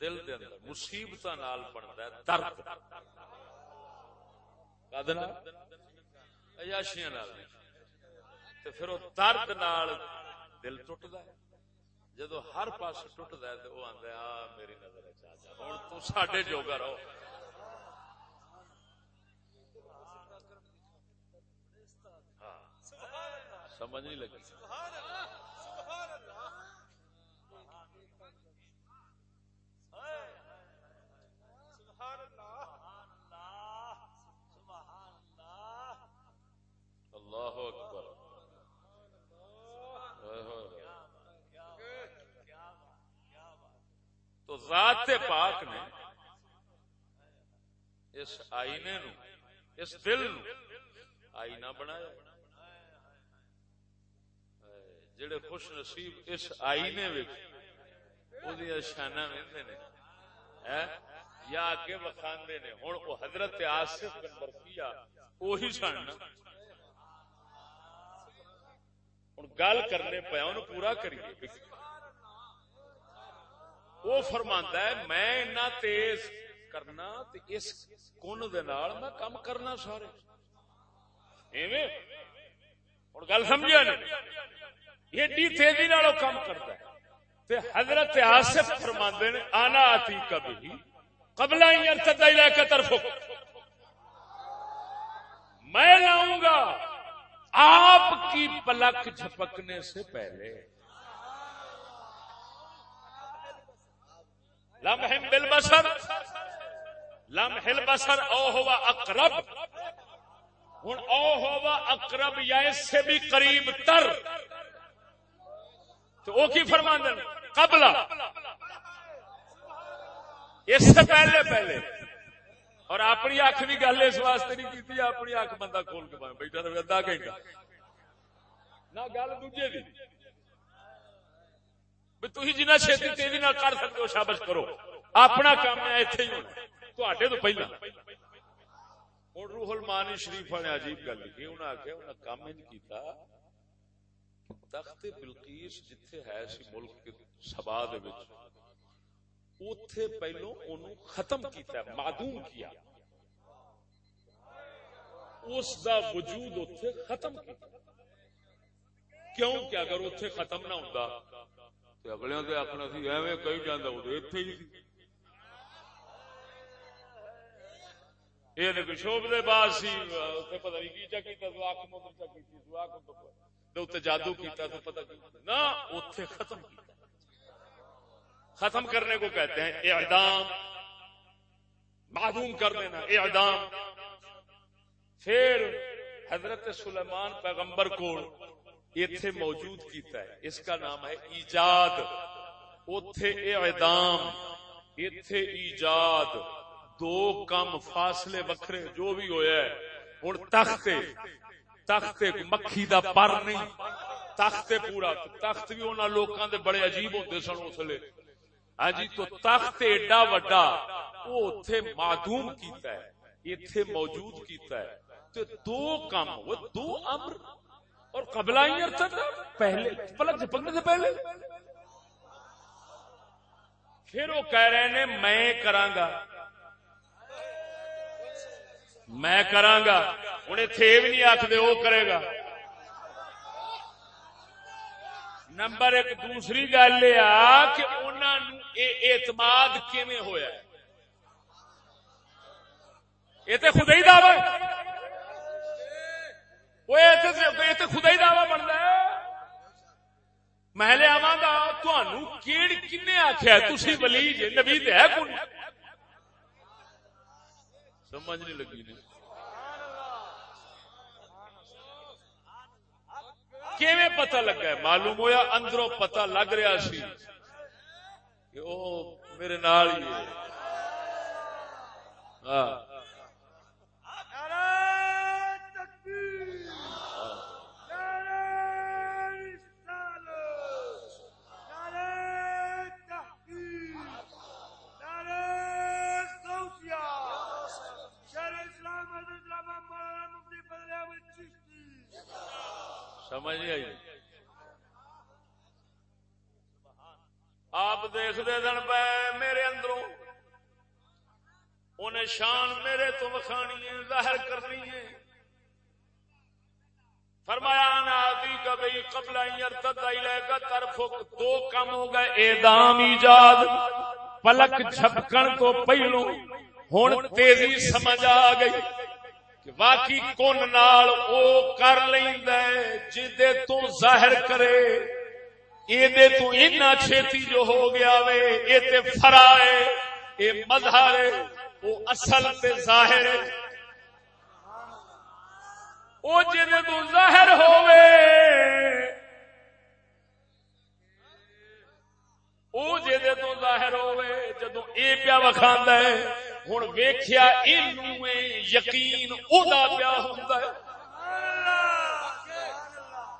دل دے اندر مصیبتاں نال بندا ہے، درد۔ کدنا؟ عیاشیاں نال۔ تے پھر وہ درد نال دل ٹوٹدا ہے۔ جدو ہر پاس ٹوٹدا ہے تے وہ آندا ہے، آ، میری نظر وچ آ جا ہن تو ساڈے جوگا رہو ہاں سمجھ نہیں لگی۔ اللہ اکبر۔ تو ذات پاک نے اس آئینے نو، اس دل نو آئینہ بنایا۔ جڑے خوش نصیب اس آئینے شانہ وہدے نے۔ یا اگے وکھاندے نے۔ ہوں وہ حضرت آصف بن برقیہ وہی سن ہوں گل کرنے پیا ان پورا کریے۔ وہ فرماندا ہے، میں اتنا تیز کرنا تے اس کن دے نال میں کم کرنا سارے۔ ایویں؟ ہوں گل سمجھا نہیں ایڈی تیزی نال کام کرتا ہے۔ تے حضرت آصف فرماندے نے، آنا آتی کبھی قبل طرف میں لاؤں گا۔ آپ کی پلک جھپکنے سے پہلے۔ لمح بالبصر۔ لمح البصر، او ہوا اقرب۔ ہوں او ہوا اقرب یا اس سے بھی قریب تر۔ تو وہ کی فرما دیں قبل اس سے پہلے پہلے۔ اور اپنی اکھ بھی گل اس واسطے نہیں کی اپنی اکھ بندہ کھول کے بیٹھا رہے ادھا گھنٹہ نہ گل دوجے دی۔ تھی جنہ چھتی تیزی نہ کر سکتے ہو، شابش کرو۔ اپنا کام ہے اتنے ہی ہونا۔ تے تو پہلا۔ ہوں روح المانی شریف نے عجیب گل لکھی انہیں آخیا انہیں کام کیتا تخت بلقیس جتھے ہے سی ملک سبا اتے پہلو ان ختم کیتا ہے، معدوم کیا۔ اس دا وجود اتے ختم کیا کیوں کہ اگر اتے ختم نہ ہوتا تو اگلے تو آخنا سی ایویں کہی جانا وہ اتے ہی سی۔ یہ شوب دے بعد سی پتہ نہیں کی چا کیتا تو اکھ مدر چا کیتی تو اکھ تے جادو کیتا تو پتہ نہ اوتھے ختم کیتا۔ ختم کرنے کو کہتے ہیں اعدام۔ معدوم کر دینا، اعدام۔ پھر حضرت سلیمان پیغمبر کو ایتھے موجود کیتا ہے، اس کا نام ہے ایجاد۔ اوتھے اعدام، ایتھے ایجاد۔ دو کم فاصلے وکھرے، جو بھی ہویا ہے ہوں تخت تخت مکھی دا پر نہیں۔ تخت پورا۔ تخت بھی انہوں لوگوں دے بڑے عجیب ہوتے سن اس لیے ہاں جی تو تخت ایڈا وڈا وہ اتے معدوم کیتا ہے اتے موجود کیتا ہے۔ تو دو کام وہ دو امر۔ اور قبلہ پہلے، پلک جھپکنے سے پہلے۔ پھر وہ کہہ رہے ہیں، میں کرانگا میں کرانگا ہوں اتنے بھی نہیں آخر وہ کرے گا۔ نمبر ایک، دوسری گل یہ کہ انہوں اعتماد کیویں ہویا ہے؟ یہ تو خدا ہی دعوی۔ وہ خدا ہی دعوی بنتا ہے۔ میں لیا گا تہن کن آخیا تھی ولی نبی ہے سمجھ نہیں لگی نہیں کیویں پتہ لگا ہے؟ معلوم ہویا اندروں پتہ لگ رہا سی کہ او میرے نال ہی ہے۔ ہاں۔ سمجھ نہیں آئی؟ آپ دیکھتے دن پہ میرے اندروں، انہیں شان میرے تو وکھانی ہے ظاہر کرنی ہے۔ فرمایا نادی کا بھائی قبل لے گا طرف دو کم ہو گئے اعدام ایجاد، پلک جھپکن تو پہلو ہوں تیزی سمجھ آ گئی۔ کہ واقعی کون نال او کر لیندا ہے جدے تو ظاہر کرے اے دے تو اتنا چھتی جو ہو گیا وے، اے تے فرا ہے، اے مظہر ہے، او اصل تے ظاہر ہے۔ او جدے تو ظاہر ہووے، او جدے تو ظاہر ہووے، جدوں اے پیا وکھاندا ہے ہوں ویخیا یقین پیا ہوں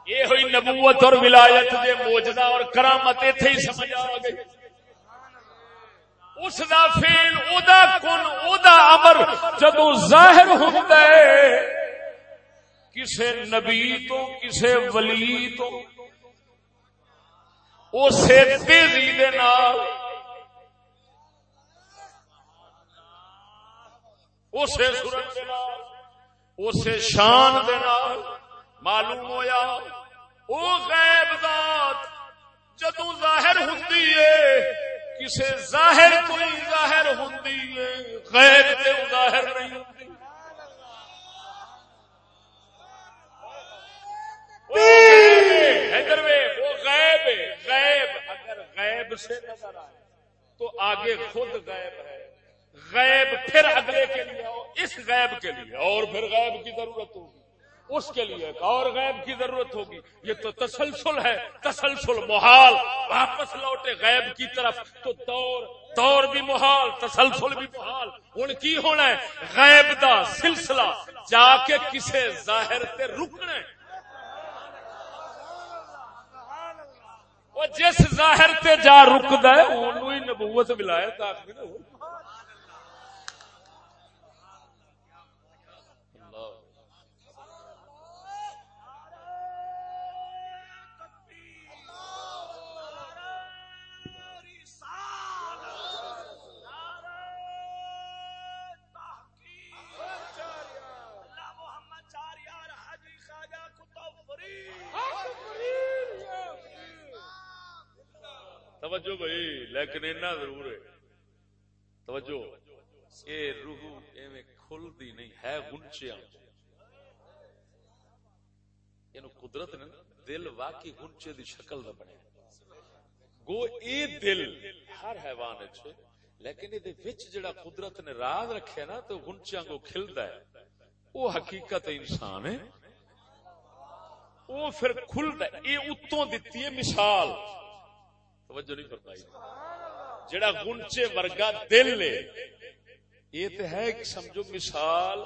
یہ ہوئی نبوت اور ولایت دے موجدہ اور کرامت اتے ہی سمجھ آ گئی۔ اس دا فیل او دا کن او دا امر جدو ظاہر ہوتا ہے، کسے نبی تو، کسے ولی تو اسے تیزی دے نال اسے سورج اسے شان معلوم ہویا، او غیب ذات جدو ظاہر ہوں کسے ظاہر تو ہی ظاہر ہوں غیب تے ظاہر نہیں ہوں وہ غیب ہے غیب، اگر غیب سے نظر آئے تو آگے خود غیب ہے۔ غیب پھر اگلے کے لیے اس غیب کے لیے، اور پھر غیب کی ضرورت ہوگی۔ اس کے لیے ایک اور غیب کی ضرورت ہوگی۔ یہ تو تسلسل ہے، تسلسل محال۔ واپس لوٹے غیب کی طرف، تو دور دور بھی محال، تسلسل بھی محال۔ ان کی ہونا ہے، غیب دا سلسلہ، جا کے کسے ظاہر تے رکنے۔ وہ جس ظاہر تے جا رکد ہے انہوں ہی نبوت ملائے تاکہ توجہ بھائی، لیکن اینا ضرور ہے۔ توجہ۔ اے روح ایویں کھلدی نہیں، ہے گنچیا اینو قدرت نے دل واقعی گنچے دی شکل دا بنے۔ گو اے دل ہر حیوان اچھے لیکن یہ وچ جڑا قدرت نے راز رکھے نا، تو گنچیاں کو کھلدا ہے۔ وہ حقیقت انسان ہے۔ وہ پھر کھلدا ہے۔ یہ اتوں دتی ہے مثال۔ توجہ نہیں فرمائی۔ جڑا گنچے ورگا دل ہے یہ تے ہے کہ سمجھو مثال،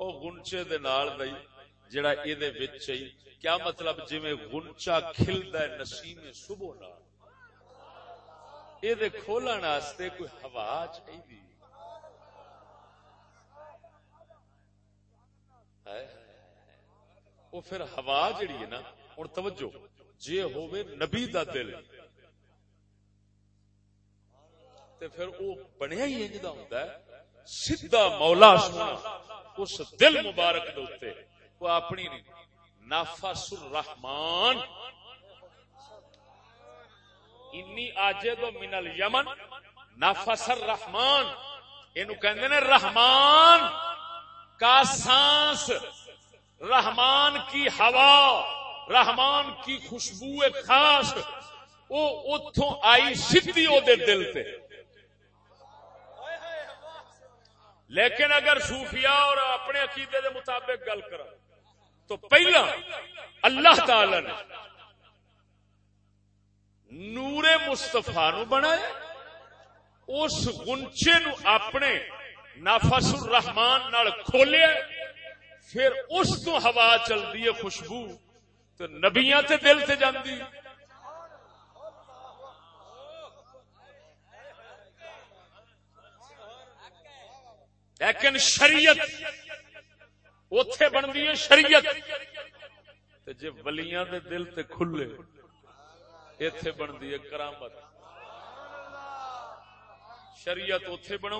او گنچے دے نال دئی جڑا اے دے وچ ہی کیا مطلب جویں گنچا کھلدا ہے نسیم صبح نال؟ اے دے کھولن واسطے کوئی ہوا چاہیے وہ پھر ہوا جڑی ہے نا ہوں توجہ، جے ہوئے نبی دا دل تے پھر وہ بنیا ہی انج دا ہوندا ہے، سیدھا مولا سونا، اس دل مبارک دے وہ اپنی نہیں نافس الرحمان انی آجے دو من الیمن، نافس الرحمان اینو کہندے نے رحمان کا سانس، رحمان کی ہوا، رحمان کی خوشبو خاص، وہ اتوں آئی سیدھی او دے دل تے۔ لیکن اگر صوفیاء اور اپنے عقیدے دے مطابق گل کر تو پہلا اللہ تعالی نے نور مستفا نو بنایا، اس گنچے نو اپنے نافس الرحمان نال کھولیا، پھر اس تو ہوا چلتی ہے خوشبو، تو نبیاں تے دل تے جاندی۔ لیکن شریعت اتے بنتی ہے شریعت۔ جی ولیاں دے دل تے کھلے اتے بنتی ہے کرامت۔ شریعت اتے بنا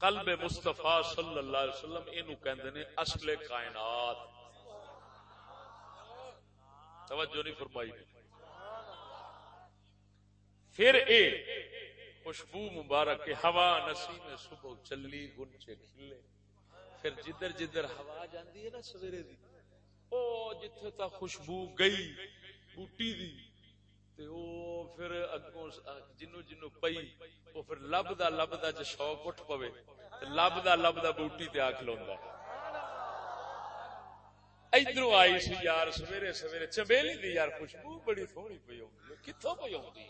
قلب مستفا صلی اللہ علیہ وسلم یہ کہندے نے اصل کائنات۔ توجہ نہیں فرمائی۔ پھر اے خوشبو مبارک کے ہوا نسیم صبح چلی، گنچے کھلے۔ پھر جدھر جدھر ہوا جاندی ہے نا سویرے دی۔ او، جتھے تا خوشبو گئی، بوٹی دی، تے او پھر اگوں جنو جنو پئی، او پھر لبدا لبدا ج شوق اٹھ پوے، تے لبدا لبدا بوٹی تے آ کھلوندا۔ ادھر آئی سی یار سویرے سویرے چمیلی دی یار، خوشبو بڑی سونی پئی ہوندی کتھوں پئی ہوندی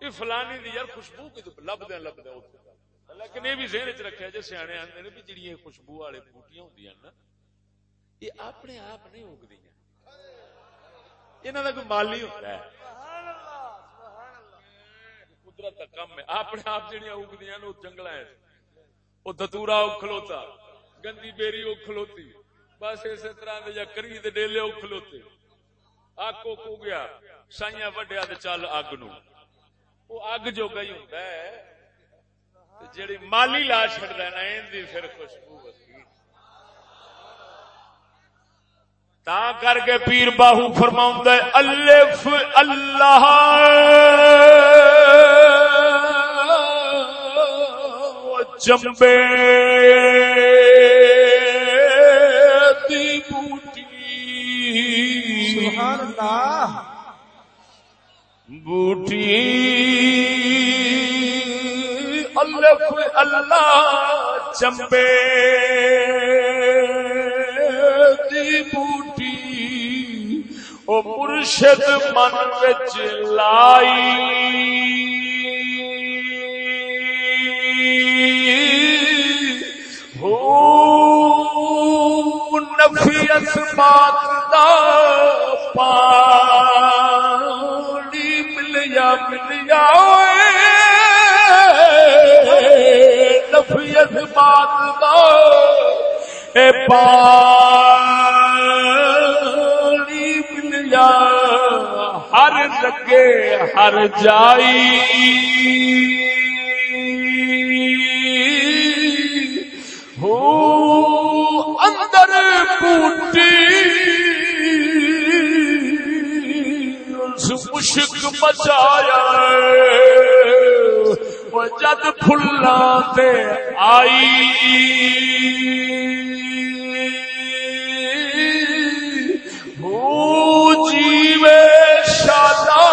یہ فلانی دی یار خوشبو کی لب دیا لب دیا لیکن یہ بھی ذہن چ رکھا جی سیانے آتے ہیں بھی جڑی خوشبو والے بوٹیاں ہوں نا، یہ اپنے آپ نہیں اگدی انہوں کا کوئی مالی ہوتا ہے۔ قدرت کا کم ہے۔ اپنے آپ جہاں اگدی وہ جنگل وہ دتورا کھلوتا، گندی بیری وہ کھلوتی، بس اسی طرح یا کری ڈیلے وہ کھلوتے۔ اگ کو کو گیا سائیا وڈیا چل اگ نو وہ اگ جو گئی ہوں جیڑی مالی لا چڑ دینا دی پھر خوشبو تا کر کے پیر باہو فرما الف اللہ چمبے بوٹی۔ اللہ اللہ چمبے۔ دی بوٹی او مرشد من وچ لائی۔ ہو نفی اسمات دا ملیا ملیا نفی اسمات دا۔ اے پانی ملیا۔ ہر لگے، ہر جائی۔ ہو، اندر بوٹی مشک بچایا وہ جد تے آئی۔ ہو جیوے شادا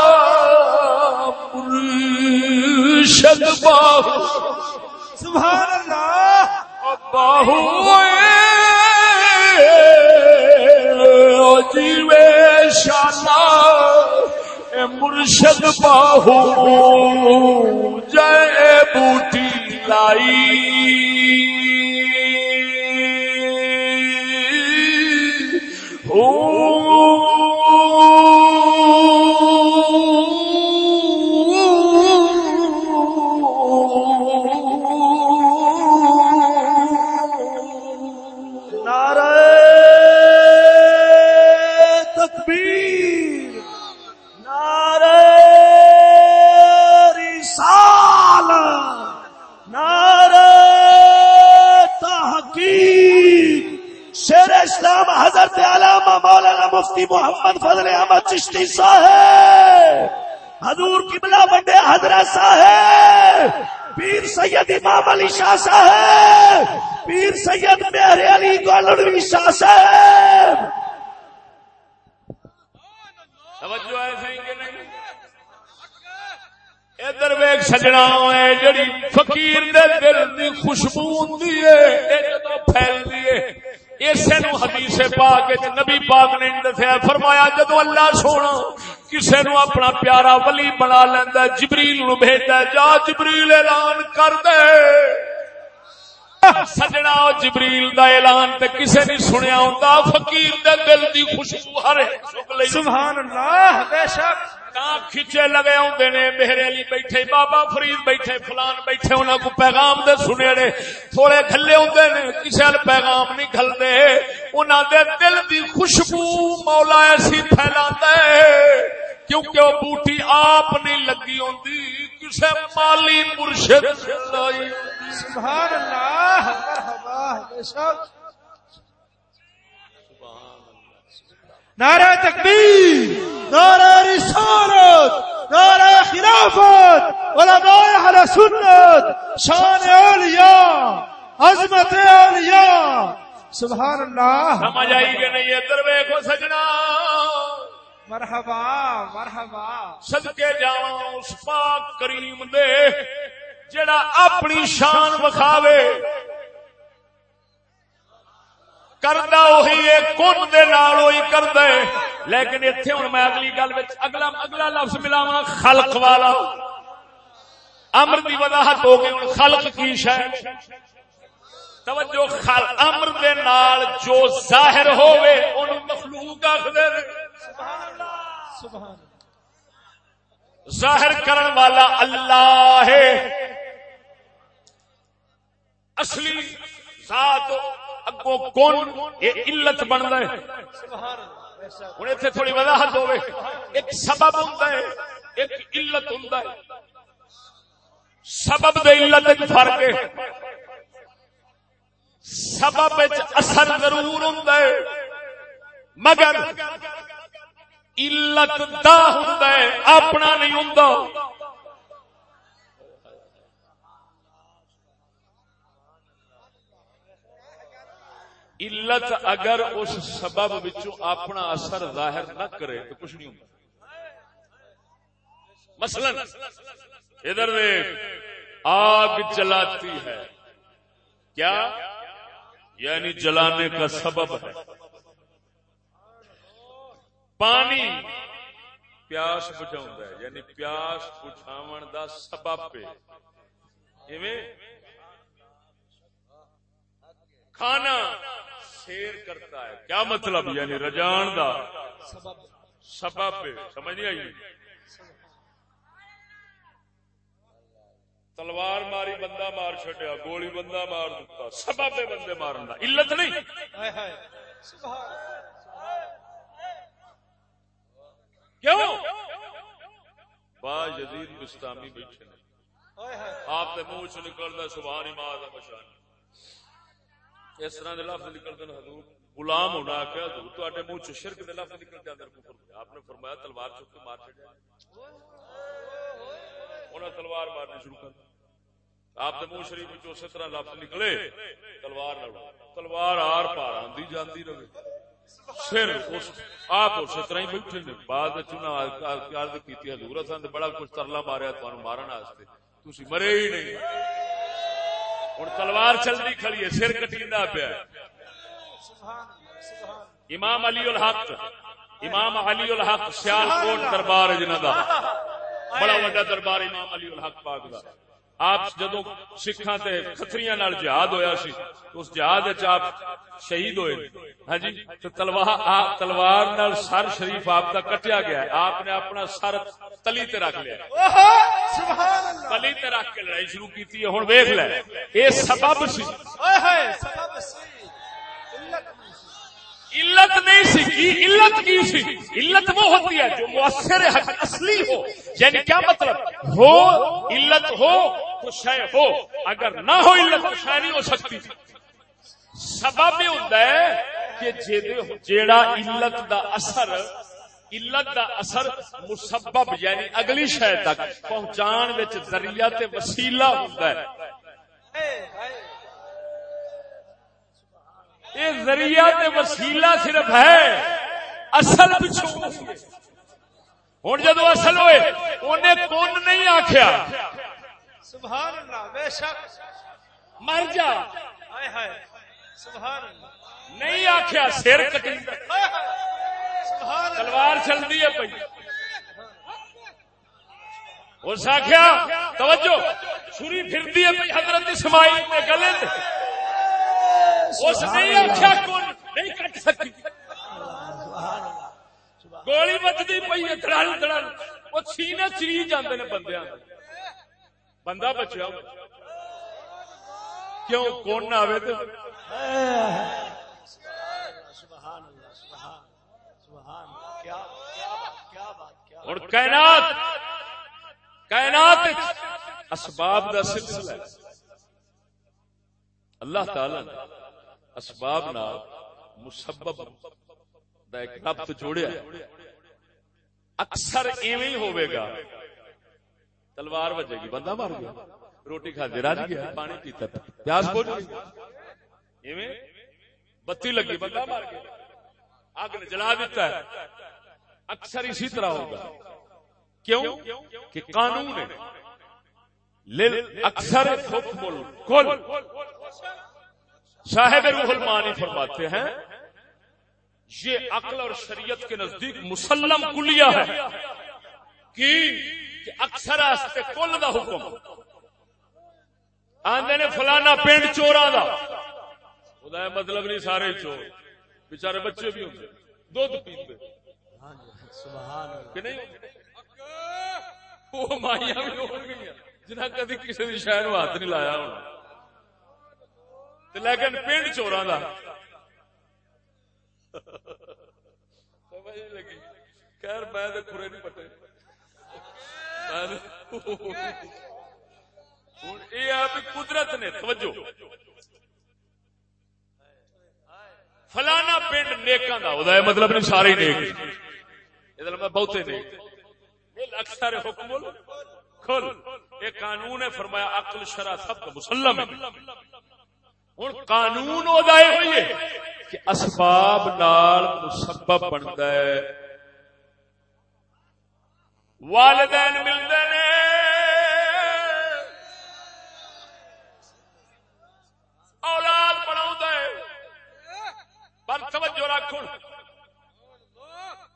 مرشد باہو۔ سبحان اللہ۔ باہو جیوے شانا اے مرشد باہو جے بوٹی لائی۔ مفتی محمد فضل احمد چشتی صاحب، حضور قبلہ بڑے حضرت صاحب، پیر سید امام علی شاہ صاحب، پیر سید میرے علی گولڑوی شاہ صاحب۔ توجہ ہے صحیح کہ نہیں؟ ادھر ویگ سجنا ہے جڑی فقیر دے دل دی خوشبو ہوندی ہے اے جدوں پھیلدی ہے۔ اسے نو حدیث پاک نبی پاک نے دسیا، فرمایا جدوں اللہ سونا، کسے نو اپنا پیارا ولی بنا لیندا، جبریل نو بھیجدا، جا جبریل اعلان کر دے۔ سجنا جبریل دا اعلان تے کسے نہیں سنیا ہوندا، فقیر دے دل دی خوشبو ہر سبحان اللہ، بے شک۔ کھچے لگے ہوندے نے میرے علی بیٹھے بابا فرید بیٹھے فلان بیٹھے انہاں کو پیغام دے سنے نے تھوڑے کھلے ہوندے نے کسے ال پیغام نہیں کھلدے انہاں دے دل دی خوشبو مولا ایسی پھیلاندا ہے کیونکہ وہ بوٹی آپ نہیں لگی ہوندی کسے مالی مرشد لائی سبحان اللہ مرحبا بے شک نعرہ تکبیر نعرہ رسالت نعرہ خلافت علماء اہل سنت شان اولیاء عظمت اولیاء۔ سبحان اللہ۔ سمجھ آئی کہ نہیں ادھر ویکھو سجنا۔ مرحبا مرحبا۔ صدقے جاواں اس پاک کریم دے جڑا اپنی شان وکھاوے۔ کردا وہی ہے کون دے نال وہی کردا ہے۔ لیکن ایتھے ہن میں اگلی گل وچ اگلا اگلا لفظ ملاواں خلق والا۔ امر دی وضاحت ہو گئی ہن خلق کی شے۔ توجہ خل امر دے نال جو ظاہر ہووے، اونوں مخلوق آکھدے نے۔ سبحان ظاہر کرن والا اللہ ہے۔ اصلی ذات اگو کون یہ علت بنتا ہے؟ ہوں اتنے تھوڑی وضاحت ہوے۔ ایک سبب ہوں ایک علت ہوں سبب دے علت وچ فرق ہے۔ سبب اثر ضرور ہوں مگر علت دا ہوں اپنا نہیں ہوں علت اگر اس سبب وچوں اپنا اثر ظاہر نہ کرے تو کچھ نہیں ہوتا مثلا، ادھر آگ جلاتی ہے۔ کیا؟ یعنی جلانے کا سبب ہے۔ پانی پیاس بجاؤں یعنی پیاس بجھاون دا سبب کھانا شیر کرتا ہے۔ کیا مطلب؟ یعنی رجان دا سبب سمجھ نہیں آئی؟ تلوار ماری بندہ مار چڈیا گولی بندہ مار دیتا سبب بندے مارن دا۔ علت نہیں؟ کیوں؟ با یزید بستامی بیٹھے آپ کے منہ چ نکلتا سبحان کا مشان۔ اس طرح دے لفظ نکلتے ہیں حضور غلام ہونا آخیا حضور تے منہ چ شرک دے لفظ نکل کے اندر کفر آپ نے فرمایا تلوار چک کے مار چڑیا انہیں تلوار مارنی شروع کر آپ کے منہ شریف چ اسی طرح لفظ نکلے تلوار نہ تلوار آر پار آندی جاندی رہے پھر آپ اسی طرح ہی بیٹھے نے بعد عرض کی حضور اصل بڑا کچھ ترلا ماریا تمہیں مارن واسطے تھی مرے ہی نہیں ہوں تلوار چلتی کھڑی ہے، سر کٹی پیا امام علی الحق، امام علی الحق سیال کوٹ دربار جنہ کا بڑا وا دربار امام علی الحق پاک کا آپ جدو سکھان تے کتری جہاد ہویا سی اس جہاد آپ شہید ہوئے ہاں جی تو تلوار تلوار نال سر شریف آپ کا کٹیا گیا ہے۔ آپ نے اپنا سر تلی تے رکھ لیا۔ تلی تے رکھ کے لڑائی شروع کی ہوں ویخ لے، یہ سبب سی۔ علت نہیں سی علت کی سی؟ علت وہ ہوتی ہے جو مؤثر اصلی ہو۔ یعنی کیا مطلب؟ ہو، علت ہو، تو شے ہو۔ اگر نہ ہو، علت تو شے نہیں ہو سکتی۔ سبب یہ ہوتا ہے کہ جیڑا علت دا اثر، علت دا اثر مسبب یعنی اگلی شے تک پہنچان وچ ذریعہ تے وسیلہ ہوندا ہے۔ یہ ذریعہ تے وسیلہ صرف ہے اصل پچھوں ہوں جدو اصل ہوئے انہیں کون نہیں آخیا سبحان اللہ بے شک۔ مر جا۔ ہائے ہائے سبحان اللہ نہیں آخیا سر کٹی تلوار چلتی ہے پی اس آخیا توجہ چھری پھرتی ہے پی حضرت اسماعیل کے گلے۔ اس نہیں آخیا کون نہیں کٹ سکی۔ گولی بجتی پی ہے دڑل دڑل وہ سینے چری جاندے نے بندیاں دے۔ بندہ بچیا۔ کیوں؟ کون نہ آوے تو سبحان اللہ سبحان سبحان اللہ کیا کیا بات کیا بات کیا اور کائنات کائنات اسباب دا سلسلہ اللہ تعالی نے اسباب نال مسبب دا ایک ربط جوڑیا۔ اکثر ایویں ہی ہوئے گا۔ تلوار وجے گی، بندہ مر گیا۔ روٹی کھا دے رج گیا، پانی پیتا پیاس بوجھ گئی۔ ایویں بتی لگی، بندہ مر گیا۔ آگ نے جلا دیتا ہے۔ اکثر اسی طرح ہوگا۔ کیوں؟ کہ قانون ہے۔ اکثر حکم الکل صاحب روح المانی فرماتے ہیں، یہ عقل اور شریعت کے نزدیک مسلم کلیہ ہے کہ اکثر آستے کل دا حکم۔ آندے نے فلانا پنڈ چورا دا۔ خدا مطلب نہیں سارے چور بےچارے بچے بھی ہوتے دودھ پیتے کہ نہیں؟ وہ مائیاں بھی ہو گئی جنہیں کدی کسی بھی شہر ہاتھ نہیں لایا ہونا۔ لیکن پنڈ دا۔ نہیں لگی۔ خیر میں کھرے نہیں پٹے۔ یہ آپ قدرت نے توجہ۔ فلانا پنڈ نیکاں دا ہوتا ہے مطلب نہیں سارے نیک۔ یہ میں بہتے نیک اکثر حکم کھل یہ قانون ہے فرمایا عقل شرع سب کا مسلم ہے۔ ہوں قانون ادائے کہ اسباب نال مسبب بنتا ہے۔ والدین ملتے نے۔ اولاد بنا ہے۔ پر توجہ رکھ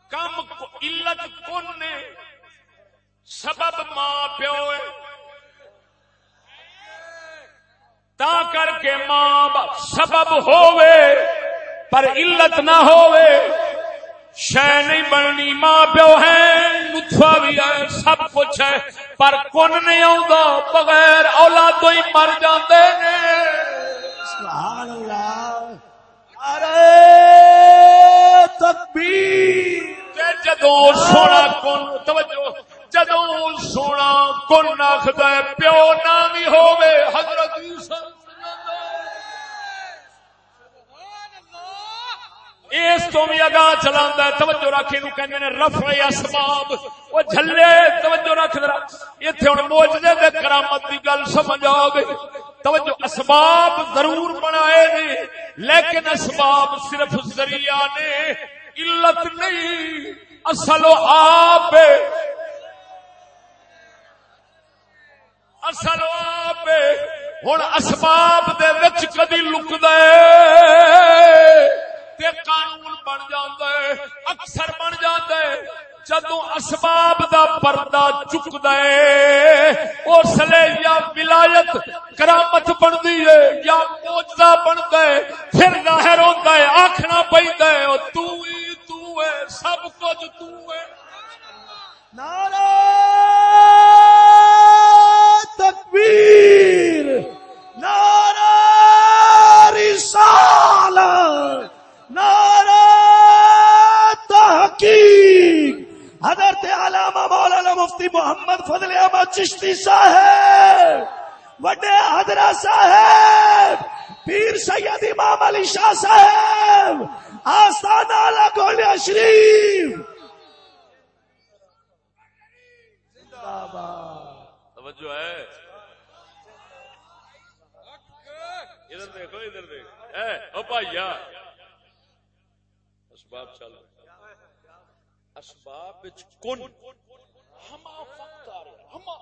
کم علت کون نے سبب ماں پیو ہے۔ تا کر کے ماں باپ سبب ہووے پر علت نہ ہووے۔ شے نہیں بننی ماں پیو ہے نطفہ بھی ہے سب کچھ ہے۔ پر کون نہیں آਉਂدا بغیر اولاد ہی مر جاندے نے۔ سبحان اللہ۔ ارے تکبیر۔ جدوں سونا کون توجہ۔ جدوں سونا کون آخدا ہے، پیو نہ بھی ہووے، حضرت اس تو بھی اگاں چلا توجہ رکھ یہ کہندے نے رفع اسباب۔ وہ جھلے، توجہ رکھ ذرا۔ ایتھے ہن معجزے دے کرامت دی گل سمجھ آ گئی توجہ، اسباب ضرور بنائے نے، لیکن اسباب صرف ذریعہ نے، علت نہیں، اصل آپ اصل و آپ ہے۔ اسباب دے وچ کدی لکدا ہے۔ تے قانون بن جاتا ہے، اکثر بن جاتا ہے۔ جدو اسباب دا پردہ چکد ہے، اس لیے یا ولایت کرامت بنتی ہے، یا موجزہ بنتا ہے۔ پھر ظاہر ہوتا ہے آخنا پہنتا ہے، او تو ہی تو ہے، سب کچھ تو ہے۔ نعرہ! تکبیر، نعرہ رسالت نعرہ تحقیق۔ حضرت علامہ مولانا مفتی محمد فضل احمد چشتی صاحب، وڈے حضرت صاحب، پیر سید امام علی شاہ صاحب، آستانہ اعلی گولیا شریف۔ توجہ ہے۔ ادھر دیکھو، ادھر دیکھ اے، او بھائیا اسباب چل رہے اسباب وچ کن۔ ہما وقت آ رہا ہما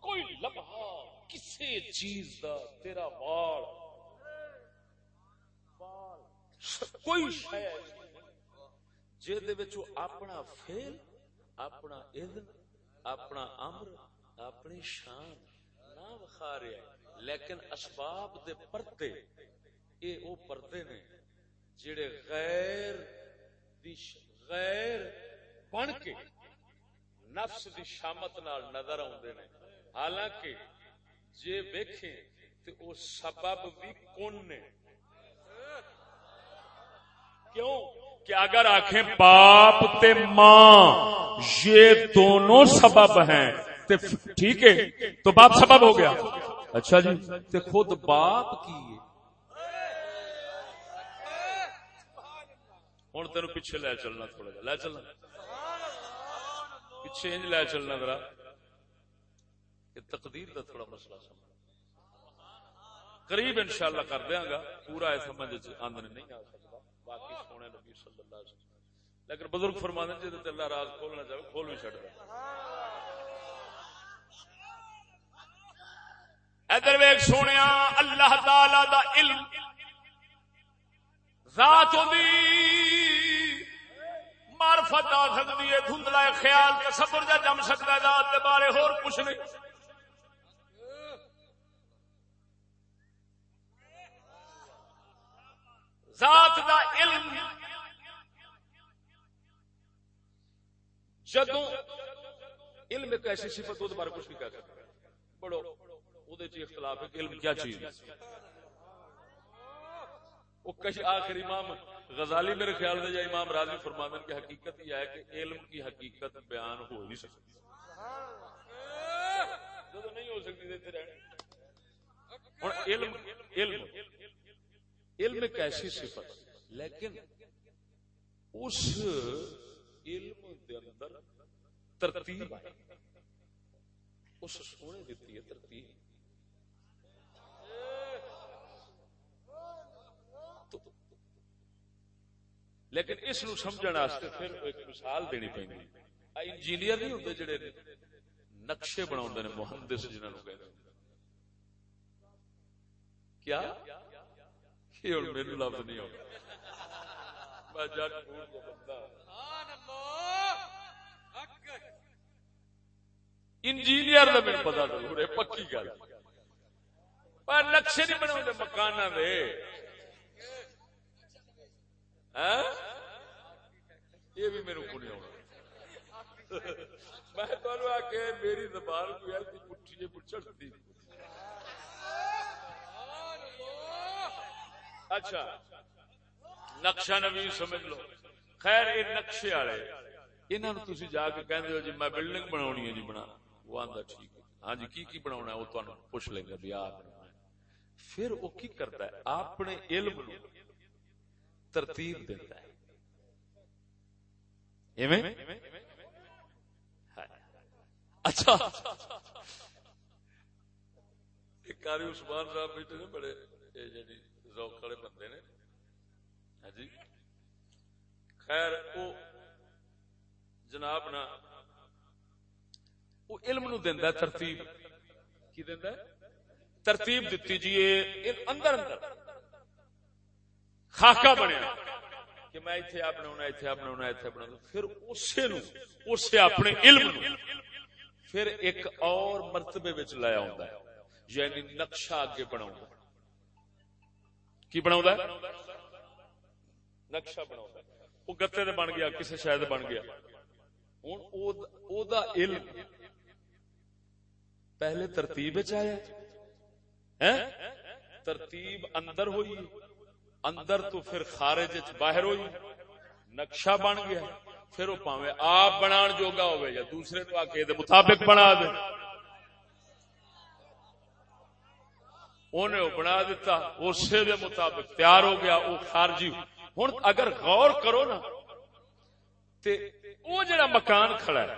کوئی لمحہ کسی چیز دا تیرا وال۔ کوئی شے جے دے وچ اپنا فعل اپنا اذن، اپنا امر اپنی شان نہ وکھا رہا ہے لیکن اسباب دے پردے، اے او پردے نے جڑے غیر دی غیر بن کے نفس دی شامت نال نظر آوندے نے۔ حالانکہ جے ویکھیں تے او سبب بھی کون نے؟ کیوں؟ کہ اگر آنکھیں باپ تے ماں، یہ دونوں سبب ہیں۔ تے ٹھیک ہے تو باپ سبب ہو گیا۔ اچھا جی تے خود باپ کی ہوں تین پیچھے لے چلنا تھوڑا جا لے چلنا۔ پیچھے انج لے چلنا ذرا۔ تقدیر کا تھوڑا مسئلہ سمجھ۔ قریب انشاءاللہ کر دیاں گا پورا اس سمجھ آندن نہیں آ سکتا۔ باقی سونے نبی صلی اللہ علیہ وسلم۔ لیکن بزرگ فرمانے جی تے اللہ راز کھولنا چاہے کھول بھی چھڑ ادھر ویک سونے اللہ تعالی دا علم۔ ذات ہوندی، معرفت آ سکتی ہے دھندلا خیال، تصور جا جم سکتا ہے، ذات دے بارے ہور کچھ نہیں۔ ذات دا علم جدو علم ایک ایسی صفت وہ بارے کچھ نہیں کہہ سکتا۔ بڑو وہ اختلاف ہے علم کیا چیز ہے وہ کئی آخر امام غزالی میرے خیال میں یا امام راضی فرماندن کی حقیقت یہ ہے کہ علم کی حقیقت بیان ہو نہیں سکتی جو نہیں ہو سکتی دیتے رہنے اور علم علم علم ایک ایسی صفت لیکن اس علم دے اندر ترتیب ہے اس سونے دیتی ہے ترتیب تو- لیکن اس نو سمجھنے واسطے پھر ایک مثال دینی پینی انجینئر نہیں ہوتے جڑے نقشے بنا مہندس جنہوں کہتے ہیں کیا؟ یہ ہوں میرے لفظ نہیں ہوگا میں جٹ پور کا بندہ۔ انجینئر کا میرے پتا ضرور ہے پکی گل۔ پر نقشے نہیں بنا مکان دے؟ ہاں؟ یہ بھی میرے کو نہیں آنا۔ میں تمہیں آ کے میری زبان کو ایسی پٹھی جی چڑھتی اچھا نقشہ نوی سمجھ لو۔ خیر، یہ نقشے والے۔ انہوں نے تھی جا کے کہہ ہو جی میں بلڈنگ بنا ہے جی بنا۔ وہ آتا ٹھیک ہے۔ ہاں جی کی کی بنا ہے؟ وہ تمہیں پوچھ لیں گے بھی آ پھر وہ کی کرتا ہے؟ اپنے علم نو ترتیب دیتا ہے؟ اچھا۔ ایک کاری عثمان صاحب بیٹھے نے بڑے ذوق والے بندے نے۔ ہاں جی۔ خیر وہ جناب نا وہ علم نو دیندا ترتیب۔ کی دیندا ہے؟ ترتیب دتی جی اندر اندر۔ خاکہ بنیا۔ کہ میں ایتھے آ بناونا ایتھے آ بناونا ایتھے بناونا پھر اسے نو اسے اپنے علم نو پھر ایک اور مرتبے وچ لایا ہوندا ہے یعنی نقشہ اگے بناوندا کی بناوندا ہے؟ نقشہ بناوندا ہے۔ وہ گتے تے بن گیا کسے شاید بن گیا۔ ہن او دا علم پہلے ترتیب وچ آیا ہیں ترتیب اندر ہوئی اندر تو پھر خارج باہر ہوئی، نقشہ بن گیا، پھر وہ پاوے آپ بنان جوگا ہوئے یا دوسرے تو آ کے دے مطابق بنا دے۔ انہیں وہ بنا دیتا، اسی دے مطابق تیار ہو گیا، وہ خارجی ہوں اگر غور کرو نا، تے وہ جڑا مکان کھڑا ہے،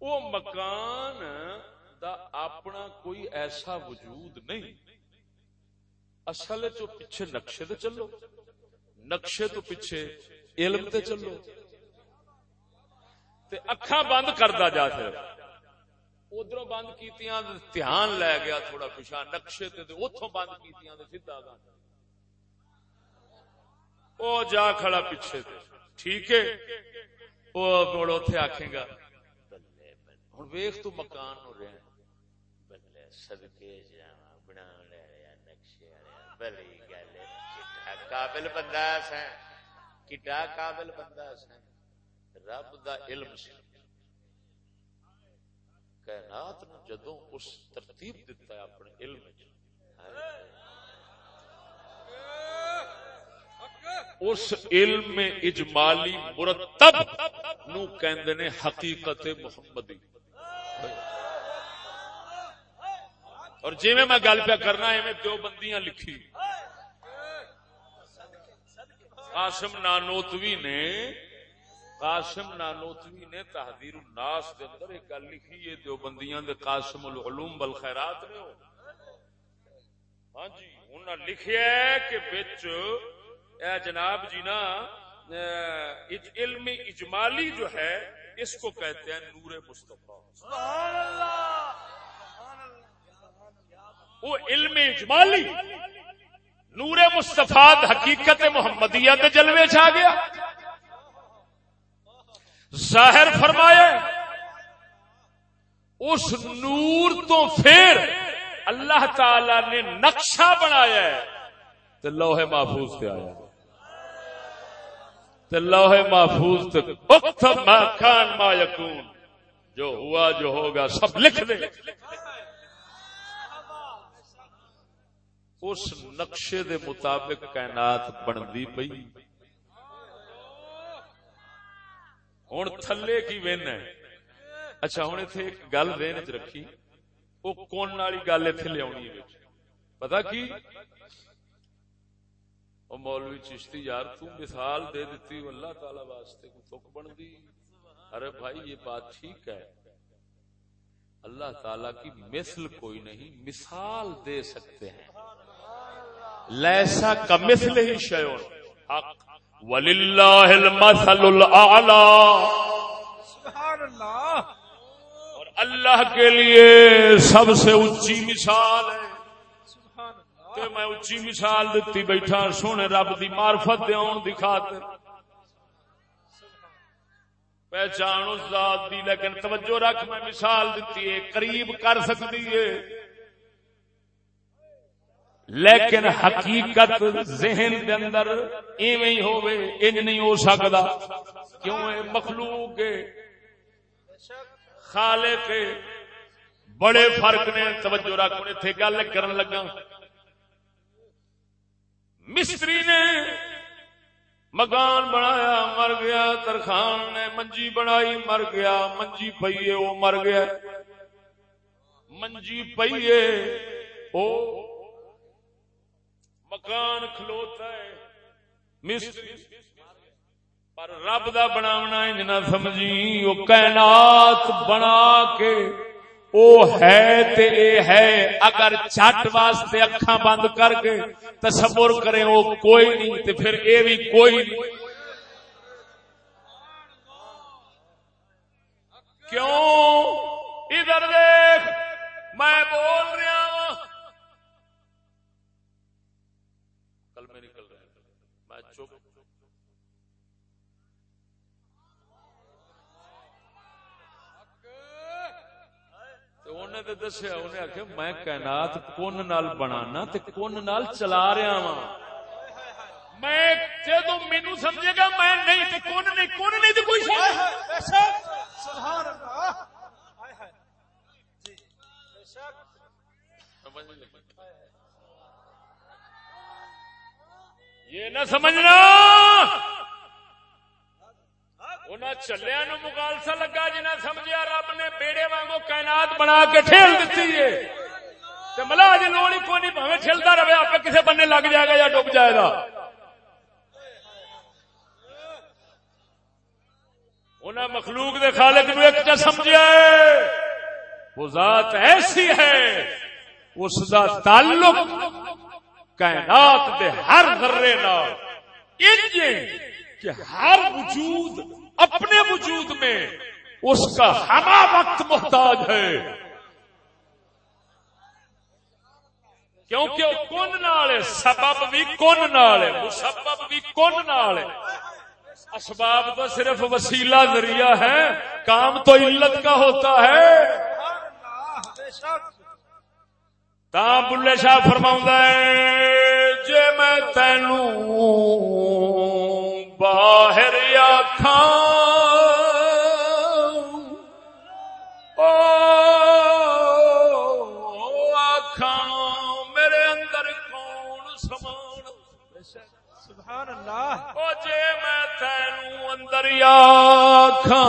وہ مکان دا اپنا کوئی ایسا وجود نہیں اصل چ پیچھے نقشے تے چلو نقشے تو پیچھے علم تے چلو تے اکھاں بند کردا جا پھر ادھر بند کیتیاں دھیان لے گیا تھوڑا پچھا نقشے تے اتوں بند کیتیاں سیدا گا او جا کھڑا پیچھے تے ٹھیک ہے وہ مڑ اتے آخے گا ہوں ویخ تو مکان ہو رہے بلے سدکے جا بنا لیا نقشے بلی گل قابل بندہ سا کڈا قابل بندہ سا رب دا علم سی کائنات نو جدوں اس ترتیب دیتا ہے اپنے علم اس علم اجمالی مرتب نو کہندے نے حقیقت محمدی اور جی میں گل پہ کرنا ہے دو بندیاں لکھی۔ قاسم نانوتوی نے، قاسم نانوتوی نے تحدیر الناس دے اندر ایک گل لکھی ہے دو بندیاں دے قاسم العلوم بالخیرات نے۔ ہو ہاں جی انہاں لکھیا ہے کہ وچ، اے جناب جی نا علم اجمالی جو ہے، اس کو کہتے ہیں نور مصطفیٰ۔ سبحان اللہ! وہ علم اجمالی نور مستفاد حقیقت محمدیہ کے جلوے چ گیا۔ ظاہر فرمایا اس نور تو پھر اللہ تعالی نے نقشہ بنایا ہے تو لوہے محفوظ سے آیا۔ تو لوہے محفوظ تک ما کان ما یکون۔ جو ہوا جو ہوگا سب لکھ دے۔ اس نقشے دے مطابق کائنات بنتی پئی۔ ہوں تھلے کی وین ہے۔ اچھا ہوں اتنے ایک گل دین چ رکھی۔ وہ کون والی گل اتنے لیا پتا کی؟ مولوی چشتی یار، تو مثال دے دیتی اللہ تعالی واسطے کو تک بنتی۔ ارے بھائی، یہ بات ٹھیک ہے۔ اللہ تعالی کی مثل کوئی نہیں، مثال دے سکتے ہیں۔ لیسا کا مثل ہی شیون. حق. وللہ المثل الاعلی سبحان اللہ اور اللہ کے لیے سب سے اونچی مثال ہے. سبحان اللہ تے میں اونچی مثال دیتی بیٹھا سونے رب دی معرفت دے اون خاطر پہچان اس ذات دی لیکن توجہ رکھ میں مثال دیتی ہے قریب کر سکتی ہے. لیکن حقیقت ذہن دے اندر ایویں ہی ہوے انج نہیں ہو سکدا۔ کیوں ہے مخلوق ہے خالق ہے بڑے فرق نے، توجہ رکھ میں گل کرن لگا۔ مستری نے مکان بنایا، مر گیا، ترخان نے منجی بنائی، مر گیا، منجی پئیے وہ مر گیا۔ منجی پئیے او مکان کھلوتا ہے مستری پر رب دا بناونا انج نہ سمجھی وہ کائنات بنا کے او ہے تے اے ہے۔ اگر چٹ واسطے اکھاں بند کر کے تصور کریں وہ کوئی نہیں، تے پھر اے بھی کوئی نہیں۔ کیوں؟ ادھر دیکھ، میں بول رہا انہیں تو دسیا انہیں آخیا میں کائنات کن نال بنانا تے کن نال چلا رہا وا میں جدو مینو سمجھے گا میں نہیں تے کون نہیں کون نہیں تے کوئی سبحان اللہ جی۔ یہ نہ سمجھنا۔ انہاں چلیا نو مغالسا لگا جنہ سمجھیا رب نے بیڑے وانگو کائنات بنا کے ٹھیل دیتی ہے تے ملا دی لوڑ ہی کوئی نہیں بھویں ٹھلدا رہے آپ کسے لگ جائے گا یا ڈب جائے گا انہیں مخلوق دے خالق نو ایک چا سمجھا وہ ذات ایسی ہے اس دا تعلق کائنات دے ہر ذرے نال کہ ہر وجود اپنے وجود میں اس کا ہما وقت محتاج ہے۔ کیونکہ وہ کون نال ہے، سبب بھی کون نال ہے، مسبب بھی کون نال ہے۔ اسباب تو صرف وسیلہ ذریعہ ہے، کام تو علت کا ہوتا ہے۔ تا بلے شاہ فرما جے میں تینو باہر آخا آخا میرے اندر کون سمان؟ سبحان اللہ۔ او جے میں تینو اندر آخا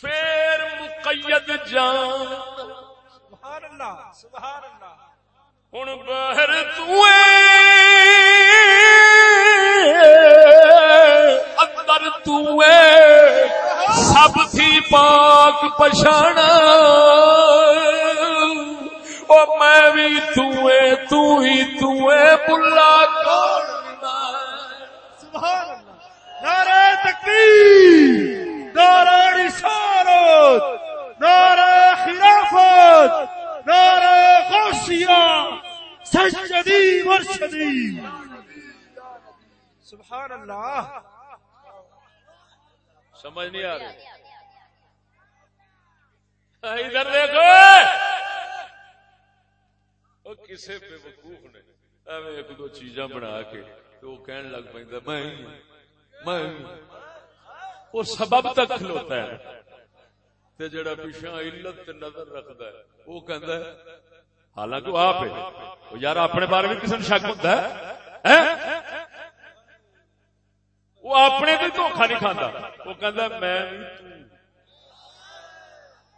پھر مقید جان۔ سبحان اللہ سبحان اللہ۔ ہوں سب تھی پاک پچھانا او میں بھی توے تو ہی بلا کون سبحان اللہ نعرہ تکبیر، نعرہ رسالت، نعرہ خلافت، نعرہ غوثیہ۔ سجدی، مرشدی۔ سبحان اللہ۔ سمجھ نہیں آ رہی۔ ادھر دیکھو۔ کسے بے وقوف نے ایویں ایک دو چیزاں بنا کے تو وہ کہن لگ پہ میں۔ وہ سبب تک کھلوتا ہے۔ تے جڑا پیچھا علت تے نظر رکھدا ہے وہ کہندا ہے حالانکہ آپ ہے۔ یار اپنے بارے میں کسی نے شک ہوتا ہے؟ ہیں؟ وہ اپنے کو دھوکھا نہیں کھانا وہ کہندا، میں بھی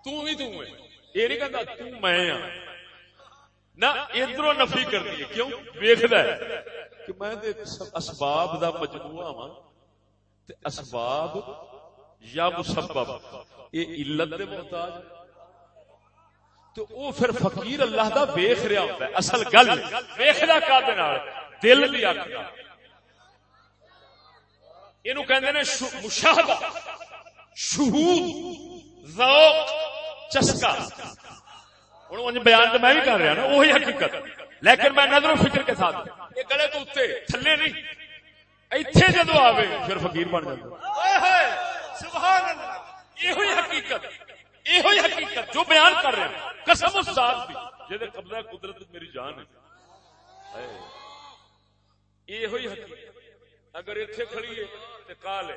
تو تو تو ہے یہ نہیں کہندا تو میں ہاں۔ نہ ادھر نفی کرنی ہے۔ کیوں؟ ویکھدا ہے کہ میں اسباب دا مجموعہ ہاں تے اسباب یا مسبب۔ یہ علت دے محتاج۔ تو وہ پھر فقیر اللہ دا ویکھ رہا ہوتا ہے۔ اصل گل ویکھدا کا دل دی اکھ کہندے نے مشاہدہ شہود ذوق چسکا۔ ہوں انج بیان تو میں بھی کر رہا نا وہی حقیقت۔ لیکن میں نظر و فکر کے ساتھ یہ گلے تو اتنے تھلے نہیں۔ ایتھے جدو آوے پھر فقیر بن سبحان اللہ۔ یہ ہوئی حقیقت یہ ہوئی حقیقت جو بیان کر رہے ہیں۔ قسم اس ذات دی قبضہ قدرت میری جان ہے۔ یہ ہوئی حقیقت۔ اگر اتنے کھڑی ہے تو کال ہے۔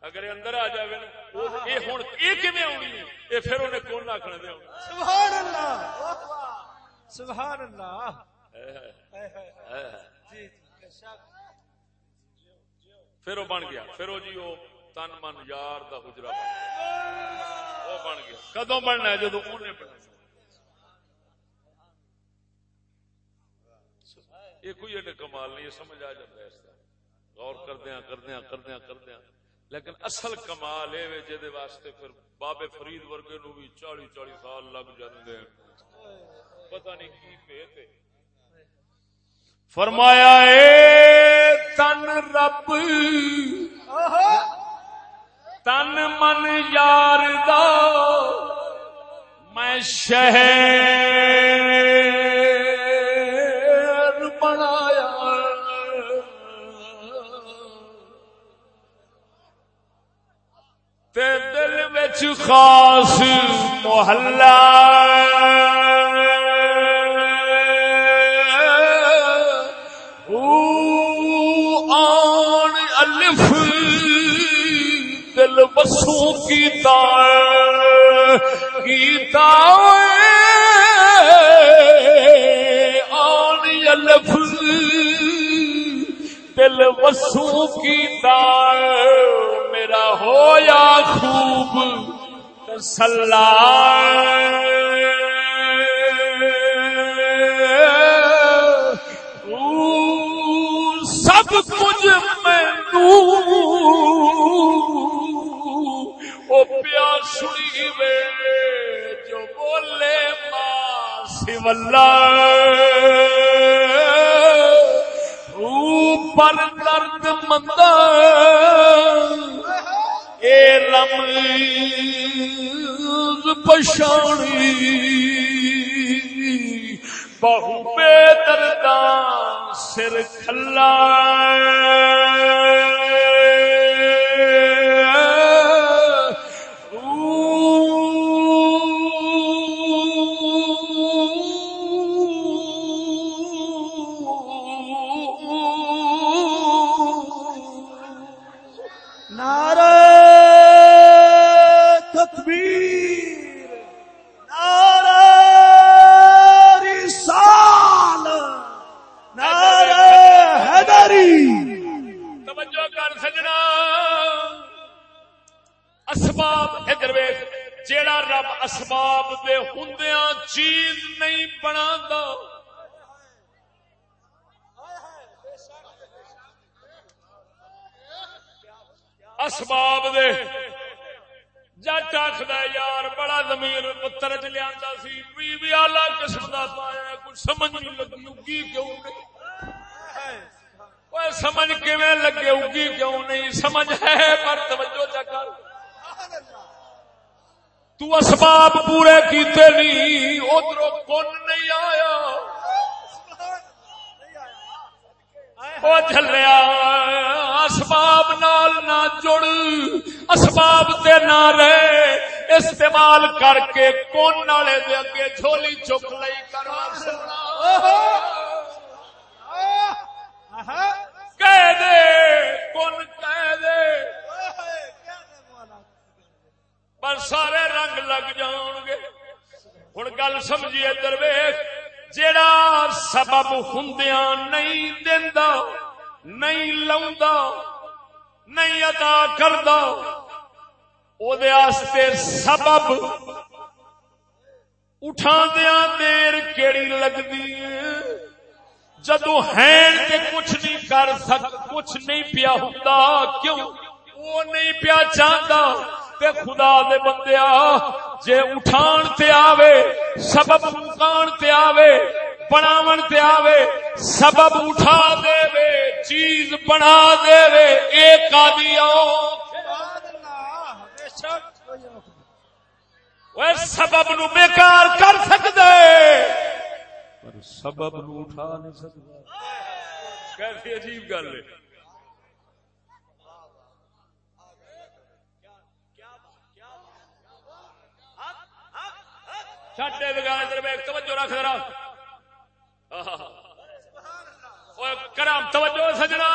اگر اندر آ جائے نا وہ- یہ ہوں یہ کیون آنی ہے؟ یہ پھر انہیں کون آخنا دیا سبحان اللہ۔ سبحان اللہ جی جی شک پھر وہ بن گیا۔ پھر وہ جی وہ تن من یار دا حجرا بن گیا۔ وہ بن گیا۔ کدو بننا ہے؟ جدو انہیں بننا یہ کوئی ایڈے کمال نہیں سمجھ آ جاتا ہے اس طرح۔ غور کردیا کردیا کردیا کردیا لیکن اصل کمال یہ جہد واسطے پھر بابے فرید ورگے نو بھی چالی چالی سال لگ جاندے پتہ نہیں کی پے فرمایا اے تن رب، تن من یار دا، میں شہر وچ خاص محلہ آن الف دل بسوں کی کیتا آن الف دل وسو کی میرا ہو یا خوب تسلار سب کچھ میں پیا پیاسڑی وے جو بولے ماں سولہ پر درد مند۔ اے رمز پشانی۔ بہو بے دردان سر کھلا سمجھ نہیں لگی اگی کیوں نہیں؟ سمجھ کیویں لگے اگی کیوں نہیں؟ سمجھ ہے، پر توجہ چا کر۔ تو اسباب پورے کیتے نہیں ادھر کون نہیں آیا۔ وہ جلیا اسباب نال نہ جڑ، اسباب تے نہ رہے استعمال کر کے کون والے دے اگے جھولی چک لئی کر کہہ دے کون کہہ دے۔ پر سارے رنگ لگ جان گے۔ ہوں گل سمجھیے درویش جڑا سبب ہندیاں نہیں دیندا، نہیں لوندا، نہیں ادا کردا او دے واسطے سبب دیر کیڑی لگدی ہے جدو ہین تے کچھ نہیں کر سک کچھ نہیں پیا ہوندا کیوں وہ نہیں پیا چاہتا تے خدا دے بندیا جے اٹھان تے آوے سبب مکان تے آوے بناون تے آوے سبب اٹھا دے وے چیز بنا دے وے ایک آدھی آؤ وہ سبب نو بیکار کر سکدے پر سبب نو اٹھا نہیں سکتا کیسی عجیب گل ہے چھٹے بگانے تیرے میں توجہ رکھ ذرا کرام توجہ سجنا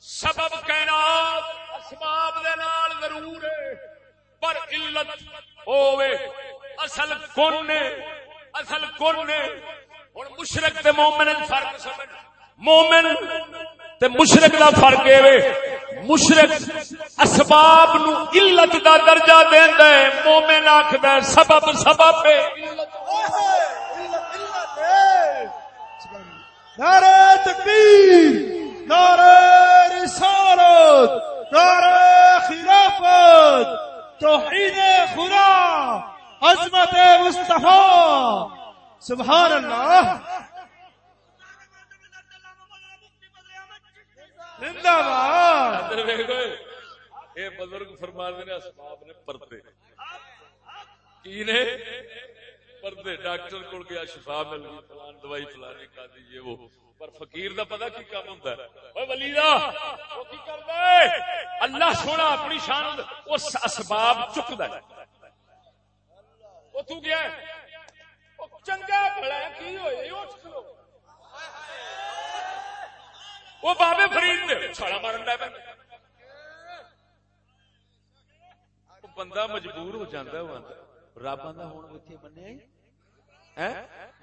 سبب کہنا اسباب دے نال ضرور ہے، پر علت ہوے اصل کون نے اصل کون نے ہن مشرک تے مومن وچ فرق سمجھ۔ مومن تے مشرک دا فرق اے وے۔ مشرک اسباب نو علت دا درجہ دیندا ہے۔ مومن آکھدا ہے، سبب سبب ہے علت اوئے علت علت ہے۔ نعرہ تکبیر۔ نعرہ رسالت، نعرہ خلافت، توحید خدا، عظمت مصطفیٰ۔ سبحان اللہ۔ زندہ باد۔ اے بزرگ فرما نے، اسباب نے پردے۔ کی نے؟ پردے۔ ڈاکٹر کول گیا، شفا مل گئی، فلان دوائی فلانی کھا دیجیے وہ۔ پر فقیر دا پتہ کی کام ہوندا ہے؟ اوے ولی دا وہ کی کردا ہے؟ اللہ سونا اپنی شان اس اسباب چکدا ہے۔ وہ تو گیا ہے۔ وہ چنگا بھلا کی ہوئے؟ وہ چکلو وہ بابے فرید نے چھاڑا مارن ڈا بندہ مجبور ہو جاتا ہے رب آندا ہن اوتھے مننے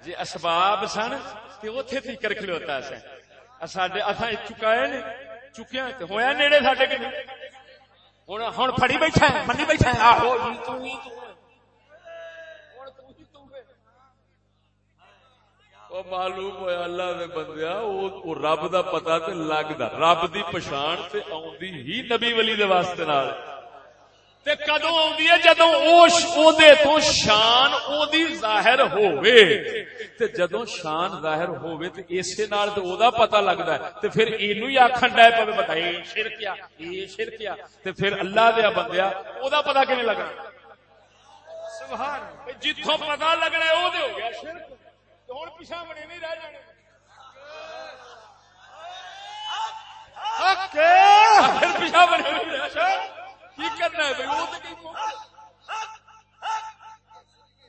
جی اسباب سن، تے اوتھے فکر کھلوتا سا۔ اساں چکائے نے چکیا تے ہویا نیڑے ساڈے کہ ہن ہن پھڑی بیٹھا ہے، منی بیٹھا ہے۔ آہو تو ہی تو معلوم ہوا اللہ دے بندیا رب دا پتا تے لگدا رب دی پچھان تے آوندی ہی نبی ولی دے واسطے نال۔ تے ہے؟ او دے تو شان او دی ظاہر ہووے۔ تے جدوں شان ظاہر ہووے تے اسے نال تے او دا پتہ لگدا ہے۔ تے پھر اینو ہی آکھن ڈے پے پتہ اے شرک کیا اے شرک کیا۔ تے پھر اللہ دے بندیا او دا پتہ کیویں لگنا؟ سبحان جتوں پتہ لگنا ہے او دے ہو گیا شرک بنے نہیں رہ جانے۔ پھر بنے نہیں رہ جانے۔ کی کرنا ہے بھائی؟ وہ تو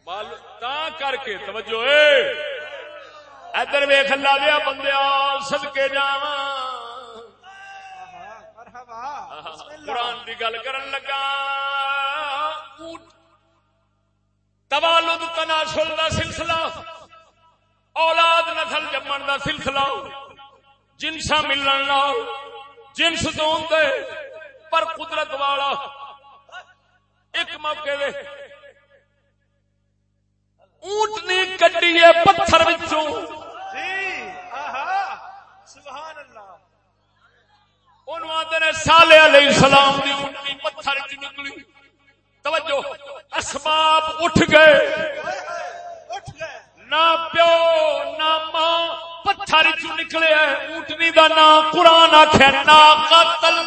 معلوم تا کر کے توجہ اے! ادھر ویخ لا دیا بندیا سدکے جا مرحبا بسم اللہ۔ قرآن کی گل کرن لگا۔ تبالد تناسل دا سلسلہ۔ اولاد نسل جمن دا سلسلہ۔ جنسا ملن نال جنس دون دے۔ پر قدرت والا ایک موقع دے اونٹنی کٹی ہے پتھر وچوں۔ جی آہا سبحان اللہ انہوں آدھے نے سالے علیہ السلام دی اونٹنی پتھر چ نکلی۔ توجہ اسباب اٹھ گئے۔ اٹھ گئے۔ نہ پیو نہ ماں۔ پتھر چ نکلے اونٹنی دا نام قرآن آخیا نا قتل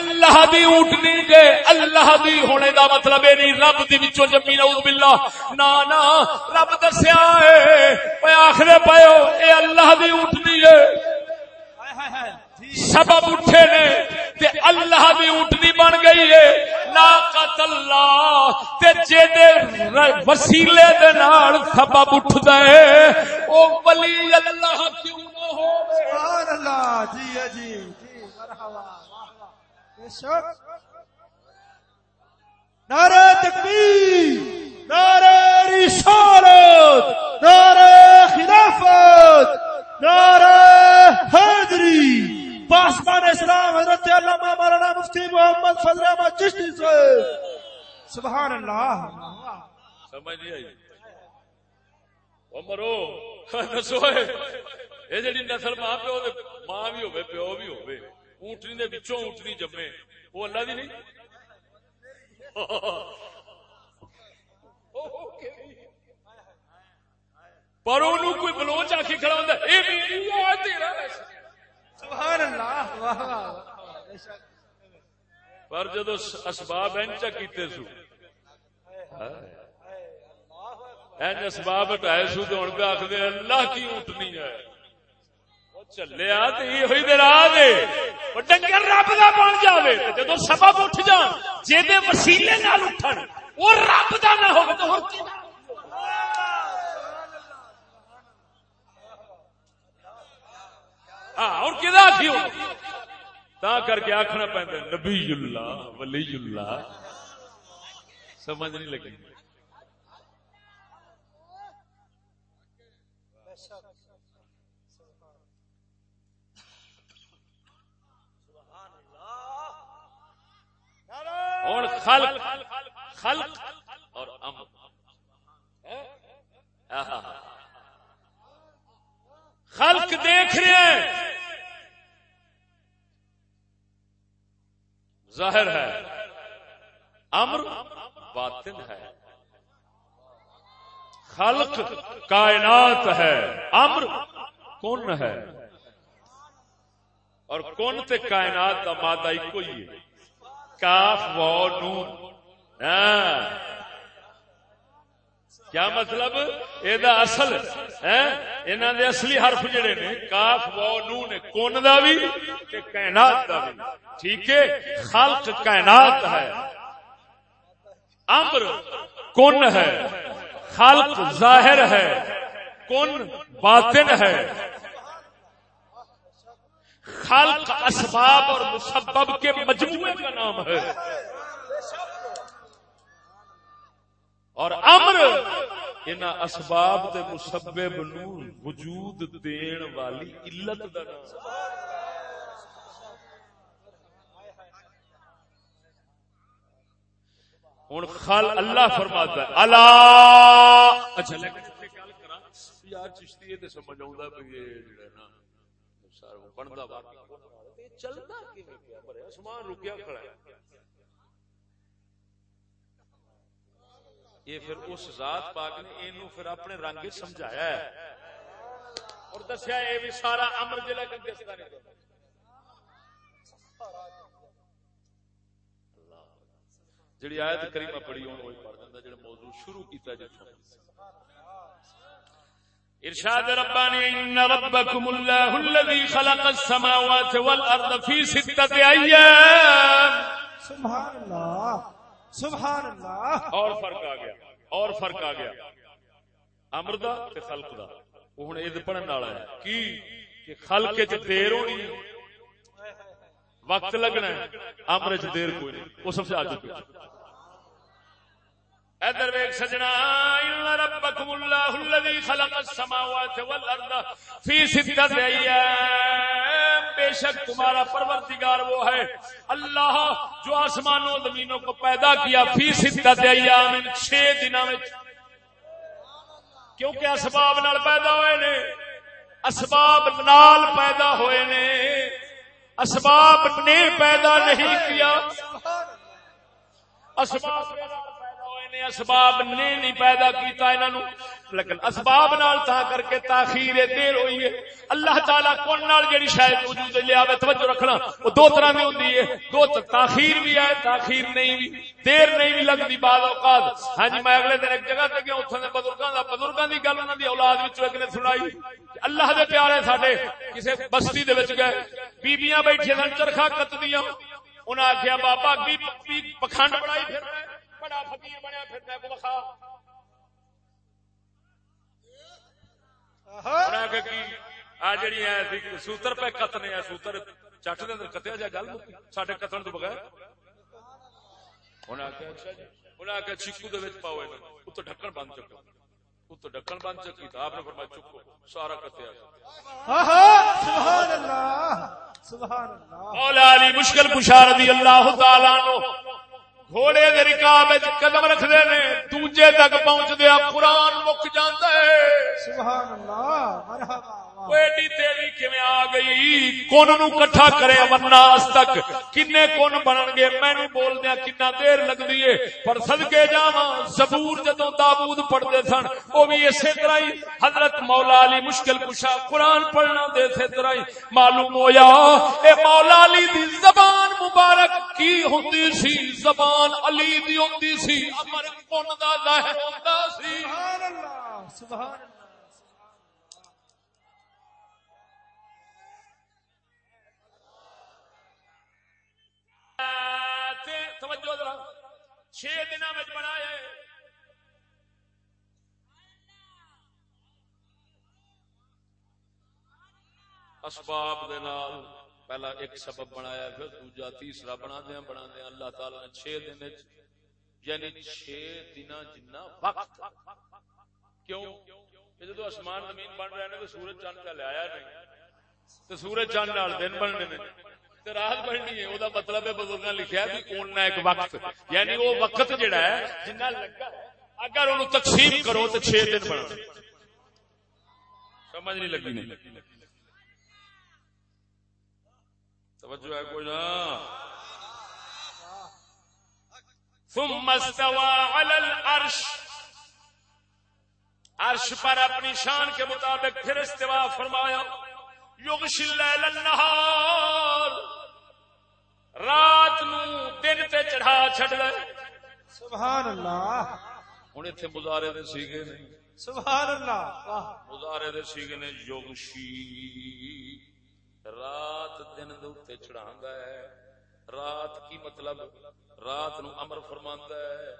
اللہ دی اونٹنی جے اللہ دی ہونے دا مطلب اے نہیں، رب دی وچوں جمی، نعوذ باللہ۔ نا نا، رب دسیا اے اوے آکھدے پیو اے اللہ دی اونٹنی اے۔ سبب اٹھے نے۔ تے اللہ دی اونٹنی بن گئی ہے۔ نا قتل اللہ تے جے دے وسیلے دے نال سبب اٹھدا ہے۔ او ولی اللہ کیوں نہ ہوے سبحان اللہ جی جی جی۔ مرحبا بے شک۔ نعرہ تکبیر، نعرہ رسالت، نعرہ خلافت، نعرہ حیدری پاسمان اسلام حضرت علامہ مولانا مفتی محمد فضل احمد چشتی سے۔ سبحان اللہ۔ سمجھ نہیں آئی۔ او مرو۔ دسو اے۔ جڑی نسل ماں پیو دے، ماں بھی ہوے پیو بھی ہوے اونٹنی دے وچوں اونٹنی جمے۔ وہ اللہ دی نہیں۔ پر انہوں کوئی بلوچ آ کے کھڑا ہوندا اے میری آ تیرا سبحان اللہ واہ واہ پر جدو اسباب انچا کیتے سو۔ این اسباب ہٹائے سو تو ہوں پہ آخر اللہ کی اونٹنی ہے چلے آ تو یہ ہوئی دیر آ دے۔ وہ ڈنگر رب دا بن جاوے تے جدو سبب اٹھ جان دے وسیلے نال اٹھن وہ رب دا نہ ہوگا تو ہر کی ہاں اور کدا کیوں؟ تا کر کے آخنا پہنتا نبی اللہ، ولی اللہ۔ سمجھ نہیں لگی۔ اور خلق خلق اور امر۔ خلق دیکھ رہے ہیں۔ ظاہر ہے، امر باطن ہے۔ خلق کائنات ہے، امر کون ہے۔ اور کون تے کائنات کا مادہ ایک ہی ہے۔ کاف و نون۔ ہاں۔ کیا مطلب؟ یہ اصل انہوں دے اصلی حرف جڑے نے، کاف و نون کون دا بھی تے کائنات دا بھی ٹھیک ہے؟ خلق کائنات ہے۔ امر کن ہے۔ خلق ظاہر ہے۔ کن باطن ہے۔ خلق اسباب اور مسبب کے مجموعے کا نام ہے۔ اور امر ان اسباب دے مسبب نو وجود دین والی علت دا ہوں خل اللہ فرماتا ہے اللہ اچھا لیکن اتنے گل کراں یار چشتی تے سمجھ آوندا بھی یہ جڑا نا سارا بندا واقعی۔ تے چلدا کیویں پیا؟ پر اسمان رکیا کھڑا ہے۔ یہ پھر اس ذات پاک نے اینو پھر اپنے رنگ سمجھایا ہے۔ اور دسیا یہ بھی سارا امر جلا کے دستا نہیں جڑی آیت کریمہ پڑھی ہوں، وہی پڑھ دینا، جڑا موضوع شروع کیتا جتھوں ارشاد ربانی، ان ربکم اللہ الذی خلق السماوات والارض فی ستۃ ایام۔ سبحان اللہ۔ سبحان اللہ. اور فرق آ گیا. اور فرق آ گیا. امر دا تے خلق دا. وہ ہن اید پڑھن والا ہے. کی؟ کہ خلق وچ دیر ہونی ہے. وقت لگنا ہے. امر وچ دیر کوئی نہیں. وہ سب سے آگے پیچھے. ادھر ویک سجنا. ان ربکم اللہ الذی خلق السماوات والارض فی ستۃ ایام بے شک تمہارا پروردگار وہ ہے۔ اللہ جو آسمانوں زمینوں کو پیدا کیا، فی ستۃ ایام ان چھ دنوں میں۔ کیونکہ اسباب نال پیدا ہوئے نے۔ اسباب نال پیدا ہوئے نے۔ اسباب نے پیدا نہیں کیا۔ اسباب نے اسباب نے نہیں پیدا کیتا انہاں نو لیکن اسباب نال تا کر کے تاخیر دیر ہوئی ہے۔ اللہ تعالی کون نال جڑی شاید وجود لے آوے، توجہ رکھنا۔ وہ دو طرح میں ہوندی ہے۔ دو ت- تاخیر بھی ہے، تاخیر نہیں بھی۔ دیر نہیں بھی لگتی بعض اوقات۔ ہاں جی میں اگلے دن ایک جگہ تے گیا اوتھے دے بزرگاں دا بزرگاں دی گل انہاں دی اولاد وچوں ایک نے سنائی۔ اللہ دے پیارے ساڈے کسے بستی دے وچ گئے۔ بیبییاں بیٹھے سن، چرخا کتدیاں۔ انہاں آکھیا، بابا کی پکھنڈ بنائی پھر رہے بڑا فقیر بنیا پھر میں کو بخا انہاں آکھیا کی؟ آ جڑی ہے سی سوتر پہ کتنے ہے سوتر چٹ دے اندر کتیا جا گل ساڈے کتن تو بغیر۔ انہاں آکھیا اچھا جی۔ انہاں آکھیا چیکو دے وچ پاؤ انہاں اتو ڈھکن بند چکو۔ اتو ڈھکن بند چکی تو آپ نے فرمایا چکو سارا کتیا سبحان اللہ سبحان اللہ۔ مولا علی مشکل کشا رضی اللہ تعالی عنہ۔ گھوڑے دے رکاب قدم رکھتے نے، دوجے تک پہنچ دیا قرآن مک جاندا ہے سبحان اللہ، مرحبا۔ ایڈی تیزی کیویں آ گئی کون نو کٹھا کرے ورناس تک کنے کون بنن گے مینوں بولدیا کنا دیر لگدی ہے پر صدکے جاواں زبور جدوں داؤد پڑھدے سن او بھی اسی طرح ہی حضرت مولا علی مشکل کشا قرآن پڑھنا دے اسی طرح ہی معلوم ہویا اے مولا علی دی زبان مبارک کی ہوندی سی زبان علی دی ہوندی سی امر کون دا ظاہر ہوندا سی سبحان اللہ سبحان اللہ توجہ ذرا چھ دن بنایا اسباب دے نال پہلا ایک سبب بنایا پھر دوجا تیسرا بنا دیا بنا دیا اللہ تعالی نے چھ دن یعنی چھ دن جنہ وقت۔ کیوں؟ جدو آسمان زمین بن رہے ہیں تو سورج چاند کا لیا نہیں، تو سورج چاند نال دن بننے نے تے رات بننی ہے وہ مطلب ہے بزرگاں لکھیا بھی اوننا ایک وقت یعنی وہ وقت جڑا ہے جنہ لگا اگر انہوں تقسیم کرو تو چھ دن بنا سمجھ نہیں لگی نہیں۔ توجہ ہے کوئی نہ۔ ثم استوى على العرش۔ عرش پر اپنی شان کے مطابق پھر استوا فرمایا۔ یغش اللیل النہار رات نو دن تے چڑھا چھڑ لے سبحان اللہ ہن ایتھے مظاہرے دے سیگے نے سبحان اللہ مظاہرے دے سیگے نے یغشی رات دن دے اوتے چڑھاندا ہے رات کی مطلب رات نو امر فرماندا ہے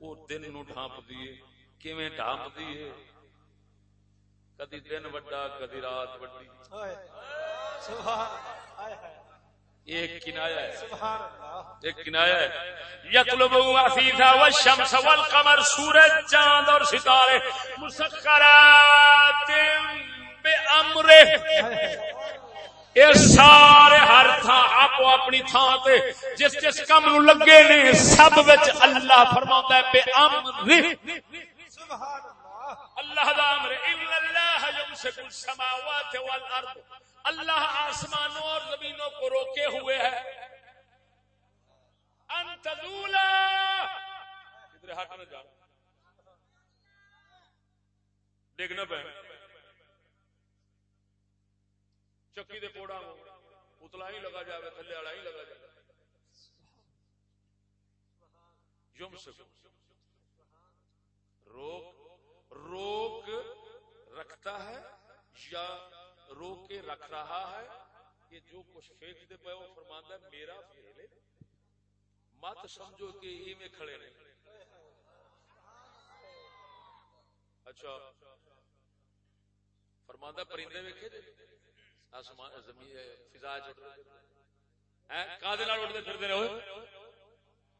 او دن نو ڈھانپ دیے کیویں ڈھانپ دیے کدی دن وڈا کدی رات وڈی سبحان ہائے ہائے ایک کنایا ہے۔ سبحان اللہ۔ ایک کنایا ہے۔ یطلب عفیفا والشمس والقمر سورج چاند اور ستارے مسخرات بے امرے۔ یہ سارے ہر تھان آپ اپنی تھان تے جس جس کام نو لگے نے سب وچ اللہ فرماتا ہے بے امر اللہ۔ دا امر ان اللہ یمسک السماوات والارض۔ اللہ آسمانوں اور زمینوں کو روکے ہوئے ہے انت ذولا۔ ادھر ہٹ نہ جا ڈگنا پہ چکی دے کوڑا اتلا ہی لگا جائے تھلے والا ہی لگا جائے یم سکو روک روک رکھتا ہے یا روک کے رکھ رہا ہے کہ جو کچھ پھینک دے پہ وہ فرماندہ ہے، میرا فیل ہے مت سمجھو کہ یہ میں کھڑے نہیں اچھا۔ فرماندہ پرندے ویکھے جی آسمان، زمین فضا چ کادے نال اڑتے پھرتے رہو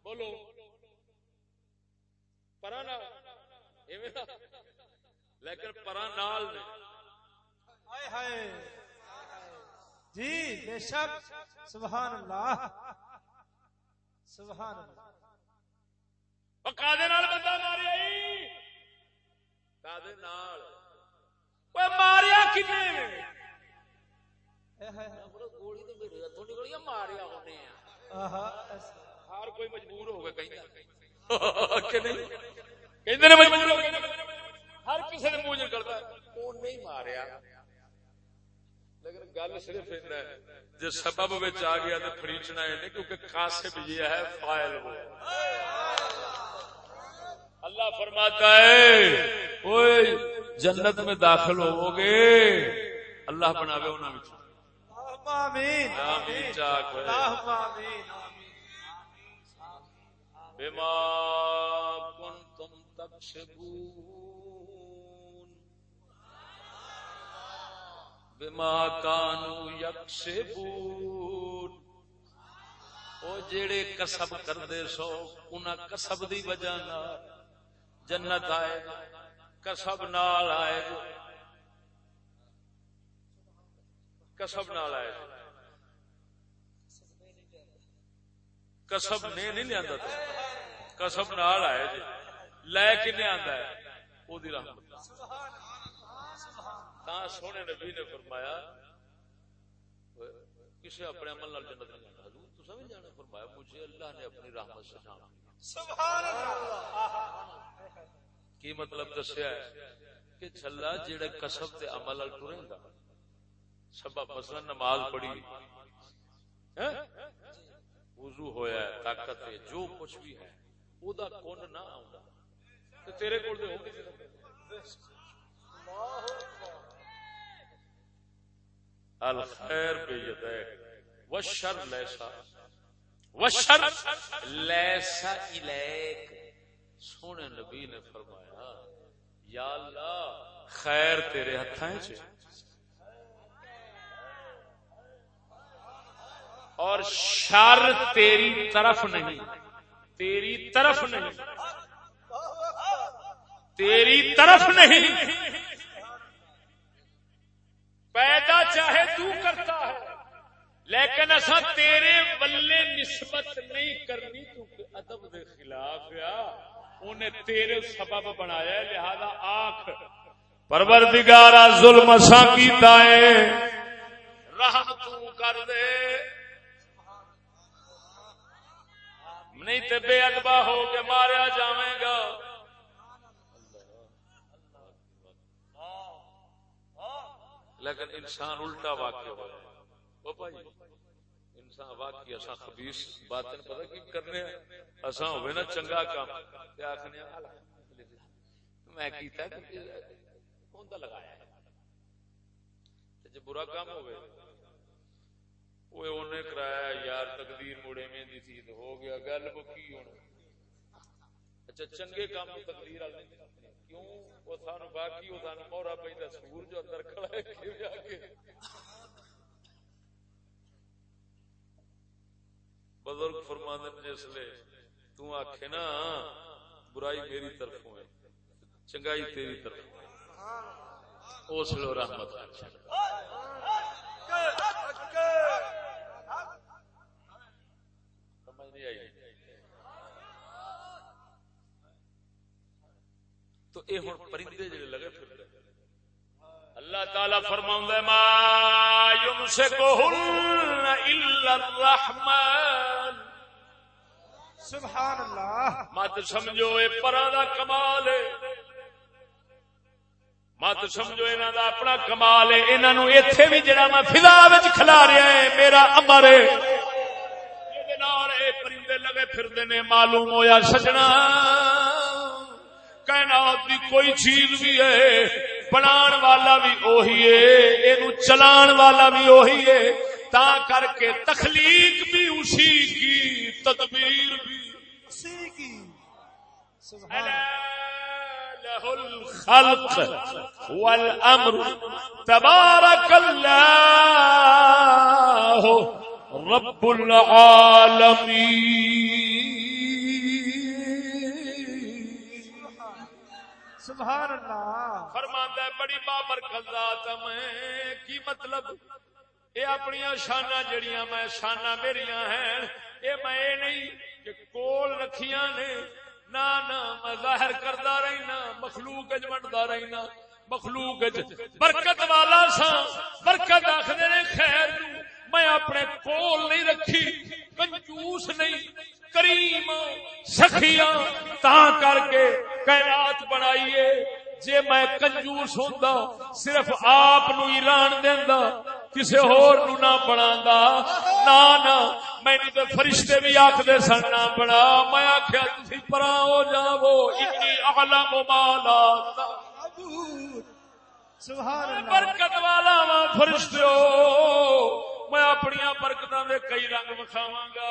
بولو۔ پرا لیکن پرا نال نے۔ ہائے ہائے جی بے شک۔ سبحان اللہ۔ سبحان اللہ۔ کادے نال بندہ ماریا کادے نال۔ ماریا گولی تو میرے ہاتھوں ماریا ہونے ہر کوئی مجبور ہو گیا مجبور ہو ہر کسی نے منہ نکلتا وہ نہیں ماریا؟ لیکن گل صرف جی سبب آ گیا ہے کیونکہ یہ ہے وہ اللہ فرماتا ہے جنت میں داخل ہو گے اللہ بناوے انہوں نے آمین۔ آمین چاک اللہم آمین۔ بما کنتم تکسبون۔ بما کانو یکسبون او جیڑے کسب کردے سو انہاں کسب دی وجہ نال جنت آئے، کسب نال آئے۔ کسب نال آئے۔ کسب نے نہیں لیا کسب نال آئے جی لے کے آندا ہے، او دی رحمت۔ تا سونے نبی نے فرمایا کسی اپنے عمل نال جنت نہیں جانا۔ حضور تو سمجھ جانا، فرمایا، مجھے اللہ نے اپنی رحمت سے جانا سبحان اللہ کی مطلب دسیا ہے کہ چھلا جڑے کسب تے عمل نال ٹرے گا سبب مثلا نماز پڑھی ہاں؟ وضو ہویا ہے، طاقت ہے، جو کچھ بھی ہے، او دا کون نہ آوندا۔ تے تیرے کول تے ہو گئی الخير بيديك والشر ليس والشر ليس اليك سونے نبی نے فرمایا، یا اللہ، خیر تیرے ہتھاں وچ جی۔ اور شر تیری طرف نہیں، تیری طرف نہیں، تیری طرف نہیں۔ پیدا چاہے تو کرتا ہے لیکن اصا تیرے بلے نسبت نہیں کرنی کیونکہ ادب دے خلاف آ۔ انہیں تیرے سبب بنایا لہذا آخ پروردگارا ظلم اساں کیتا ہے۔ رحم تو کر دے۔ نہیں تے بے ادبا ہو کے ماریا جاویں گا۔ لیکن انسان الٹا واقع ہو وہ بھائی، انسان واقعی اساں خبیث باطن پتہ کی کرنے اساں ہوے نا چنگا کام۔ تے آکھنے میں کیتا کہ کوندا لگایا ہے۔ تے جے برا کام ہوے وہ انہیں کرایا، یار تقدیر مڑے میں دی تھی تو ہو گیا، گل وہ کی ہونا اچھا چنگے کام تقدیر آ کیوں؟ وہ باقی مورا پہ سور جو اندر کھڑا بزرگ فرماندن جس نا برائی میری طرف ہے چنگائی تیری طرف اس لو رحمت سمجھ نہیں آئی یہ ہوں پرندے جڑے لگے پھر اللہ تعالی فرما ما يمسكهن الا الرحمن. سبحان اللہ مت سمجھو یہ پرا دا کمال ہے۔ مت سمجھو انہوں دا اپنا کمال ہے۔ انہوں اتے بھی جڑا میں فضا وچ کھلا رہا ہے میرا امر ہے۔ یہ نال اے پرندے لگے پھردے نے معلوم ہویا سجنا۔ کائنات دی کوئی چیز بھی ہے بنان والا بھی اوہی ہے اینو چلان والا بھی اوہی ہے تا کر کے تخلیق بھی اسی کی تدبیر بھی اسی کی۔ له الخلق والأمر تبارك الله رب العالمين سبحان اللہ۔ فرماندا ہے، بڑی بابرکت ذات میں۔ کی مطلب؟ اے اپنی شانہ جڑیاں میں شانہ میریاں ہیں۔ اے میں اے نہیں کہ کول رکھیاں نے۔ نہ نہ، میں ظاہر کردا رہنا مخلوق وچ ونڈدا رہنا مخلوق وچ برکت والا سا برکت آکھدے نے خیر نو۔ میں اپنے کول نہیں رکھی کنجوس نہیں کریم سخیا تا کر کے کائنات بنائیے۔ جے میں کنجوس ہوندا صرف آپ نو ایران دیندا کسے ہور نو نہ بناندا۔ نا نا میں تے فرشتے بھی آکھدے سن نہ بنا۔ میں آکھیا تسی پراں ہو جاؤ انی اعلم ما لا تعلمون۔ سبحان اللہ۔ برکت والا وا فرشتو میں اپنی برکتاں دے کئی رنگ وکھاواں گا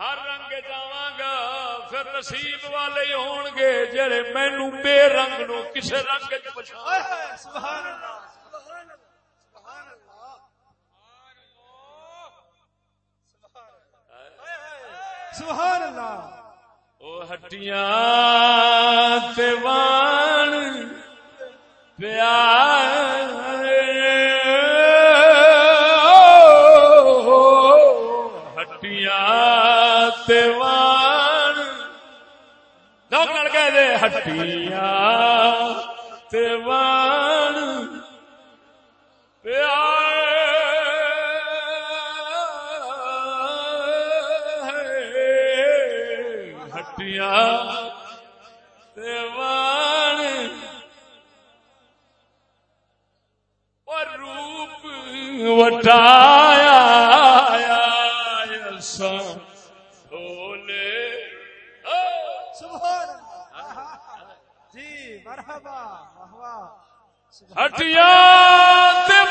ہر رنگ جاواں گا پھر نصیب والے ہی ہون گے جڑے مینوں بے رنگ نو کسے رنگ وچ پچھان سبحان اللہ سبحان اللہ۔ او ہٹیاں تے وان پیار دے ہٹیاں تے وان پیار ہٹیاں تے وان اور روپ وٹایا ہٹیا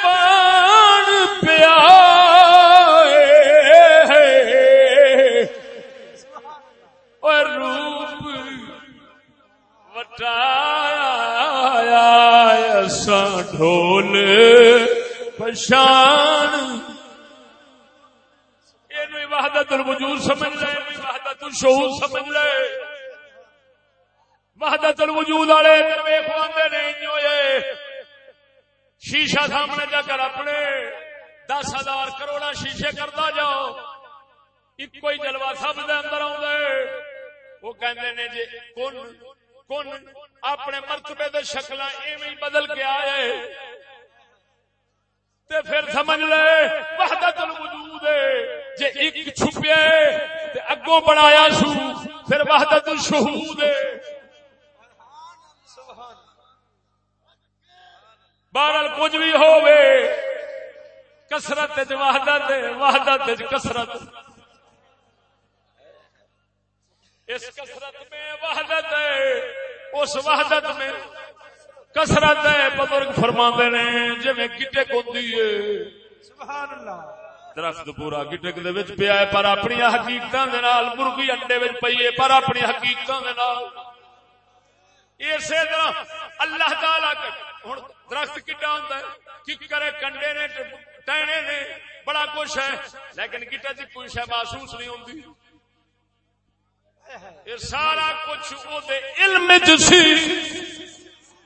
بان پیا روپ وٹایا ایسا ڈھول پشان یہ وحدت الوجود سمجھ لے وحدت الشعور سمجھ لے وحدت الوجود والے درویش آدھے نہیں ہوئے۔ شیشہ سامنے جا کر اپنے دس ہزار کروڑا شیشے کرتا جاؤ۔ ایک کوئی جلوا سب اندر آدھے وہ کہندے نے جی کن کن اپنے مرتبے دے شکل ایویں بدل کے آئے۔ تے پھر سمجھ لے، وحدت الوجود ہے۔ جے ایک چھپے، تے اگوں بنایا سو پھر وحدت الشہود ہے۔ بہرحال کچھ بھی ہووے کسرت وحدت وحدت کسرت اس کسرت میں وحدت ہے اس وحدت میں کسرت ہے بزرگ فرما نے جی گٹے کھوتی ہے۔ سبحان اللہ درخت پورا گٹک دے وچ پیا ہے پر اپنی حقیقتاں دے نال مرغی انڈے وچ پئی ہے پر اپنی حقیقتاں دے نال۔ اسی طرح اللہ تعالی ہن درخت کڈا ہوندا ہے ککرے کنڈے نے ٹہنے نے بڑا کچھ ہے لیکن گٹے چ کوئی شے محسوس نہیں ہوندی سارا کچھ او دے علم سی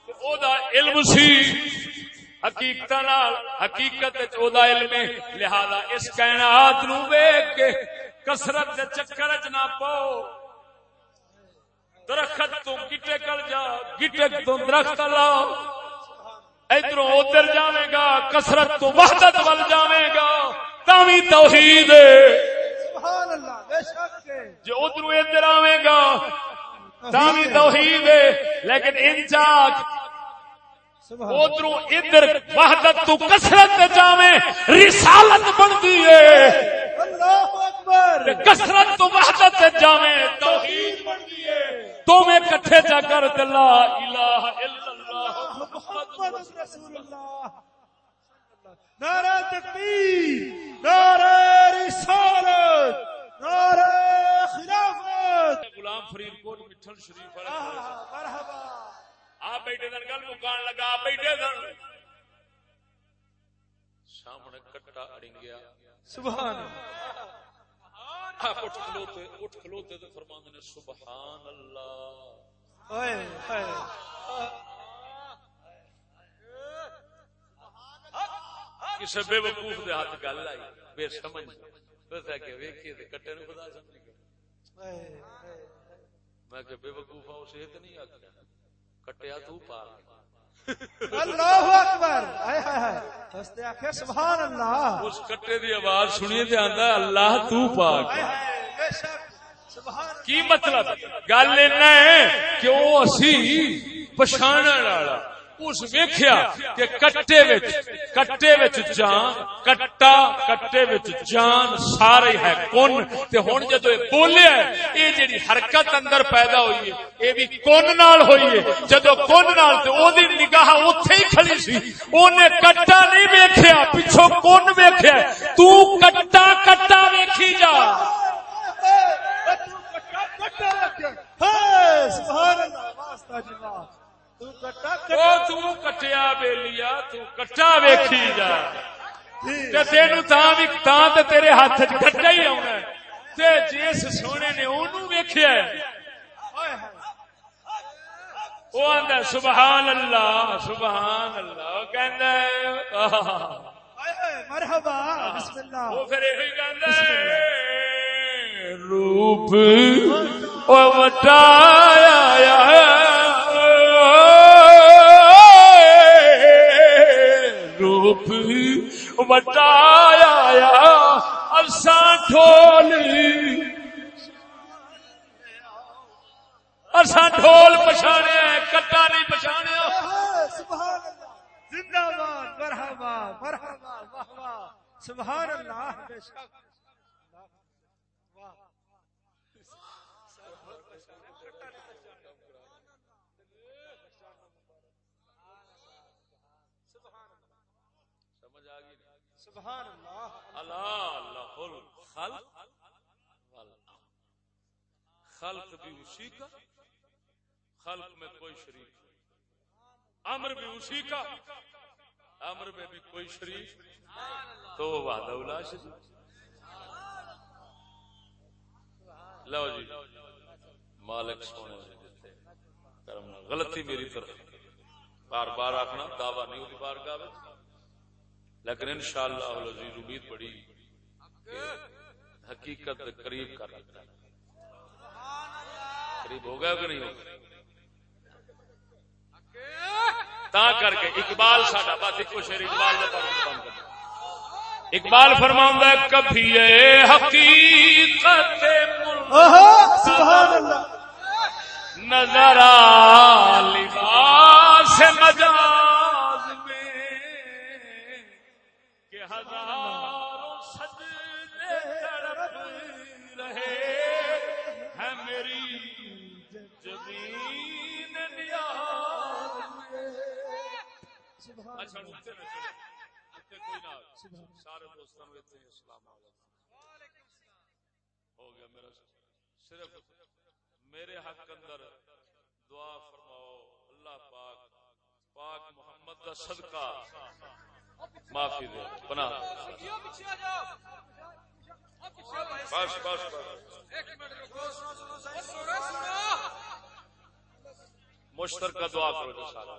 او دا علم سی حقیقت حقیقت او دا علم لہذا اس کائنات نو ویکھ کے کثرت دے چکر وچ نہ پاؤ درخت تو گٹے کر جا گٹے تو درخت لاؤ ادھر ادھر جاوے گا کسرت تو وحدت ول جاوے گا۔ تاوی توحید سبحان اللہ بے شک ہے۔ جو ادھر ادھر آوے گا تاوی توحید لیکن ان چاک سبحان ادھر ادھر وحدت تو کسرت جاوے رسالت بنتی ہے۔ کسرت تو وحدت جاوے توحید بنتی ہے۔ تو میں کٹھے جا کر لا الہ الا اللہ۔ محمد رسول اللہ۔ نعرہ تکبیر نعرہ رسالت نعرہ خلافت۔ غلام فرید کوٹ مٹھن شریف والا مرحبا۔ آپ بیٹھے دن گل مکان لگا آپ بیٹھے دن سامنے کٹا اڑنگیا سبحان اللہ۔ آپ اٹھ کھلوتے اٹھ کھلوتے تو فرماندے نے سبحان اللہ۔ اوئے اوئے کسے بے وقوف دے ہاتھ گل آئی بے سمجھ پتہ کہ ویکھیے تے کٹے نو خدا سمجھ گیا اوئے میں کہ بے وقوف ہو صحت نہیں آکھیا۔ کٹیا تو پاک اللہ اکبر۔ ہائے ہائے ہائے۔ ہستے آکھے سبحان اللہ۔ اس کٹے دی آواز سنیے تے آندا ہے، اللہ تو پاک۔ ہائے ہائے بے شک۔ سبحان اللہ کی مطلب؟ گل اینا ہے کہ وہ اسی پچھاڑن والا اس ویکھیا کہ کٹے وچ کٹے وچ جان کٹا کٹے وچ جان سارے ہے کون تے ہن جدوں یہ بولیا ہے یہ جڑی حرکت اندر پیدا ہوئی ہے یہ بھی کون نال ہوئی ہے۔ جدوں کون نال تے او دی نگاہ اوتھے ہی کھڑی سی اونے کٹا نہیں ویکھیا پیچھوں کون ویکھیا تو کٹا کٹا ویکھی جا۔ ہائے، سبحان اللہ واسطہ جناب۔ تو کٹا او کٹا تو کٹیا بیلیا تو کٹا ویکھی جا تے تینو تاں وی تاں تے تیرے ہاتھ وچ کٹا ہی ہے تے جس سونے نے اونوں ویکھیا ہے ہائے ہائے او آندا ہے، سبحان اللہ سبحان اللہ کہندا ہے، مرحبا بسم اللہ وہ پھر یہی کہندا ہے روپ او روپ وٹایا اساں ڈھول اساں ڈھول پچھاڑیا کٹا نہیں پچھاڑیا زندہ باد، مرحبا مرحبا واہ واہ سبحان اللہ، بے شک واہ سمجھ آ گئی سبحان اللہ. اللہ الخلق خلق. بھی اسی کا، خلق میں کوئی شریک امر بھی اسی کا، امر میں بھی کوئی شریک تو وہ وعدہ اولا شریک لو جی مالک سونے نے دیتے کرم غلطی میری طرف۔ بار بار آخنا دعویٰ نہیں ہوتی بار کا لیکن انشاءاللہ العزیز امید بڑی حقیقت قریب کر دیتا ہے۔ قریب ہو گیا کہ نہیں ہو گیا؟ تا کر کے اقبال ساڈا بس ایک شعر اقبال پڑھ کر۔ اقبال فرماؤں ہے کبھی اے حقیقت سبحان اللہ۔ نظر لباس مجاز سارے دوستوں اتنے ہو گیا میرا صرف میرے حق اندر دعا فرماؤ اللہ پاک پاک محمد کا صدقہ معافی دے بنا۔ بس بس بس۔ مشترکہ دعا کرو جو سارا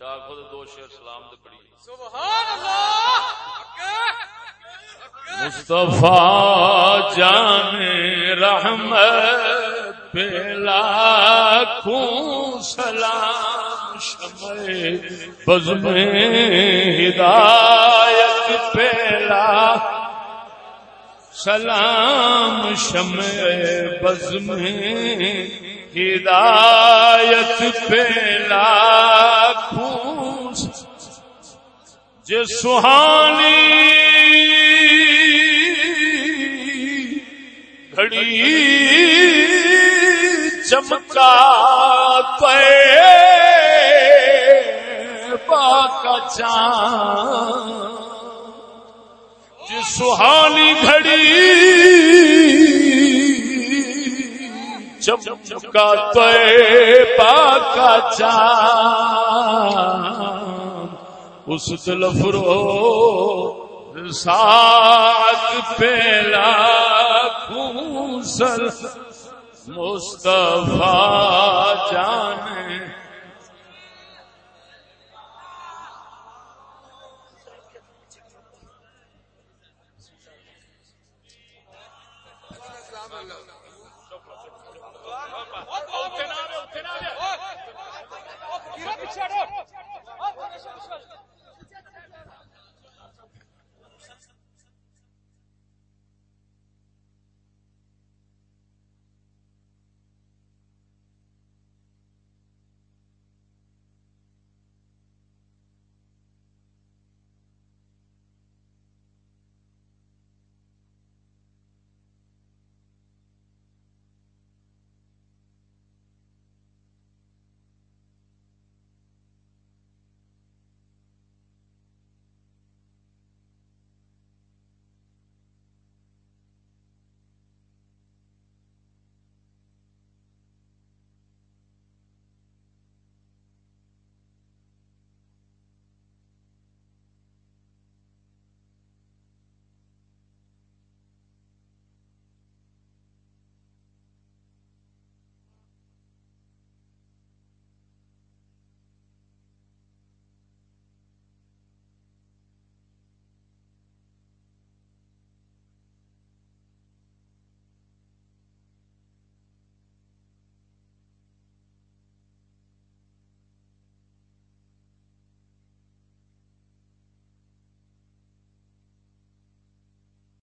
اچھا آخو دو شیر سلام دے پڑی۔ مصطفیٰ جان رحمت پلا خوں سلام شمع بزم ہدایت پلا سلام شمع بزم ہدایت پلا خوں جو سہانی گھڑی چمکا پے کا چان جو سہانی گھڑی چمکا تے کا چان اس تلف رو ساگ پیلا سر مستفا جانے Shut up!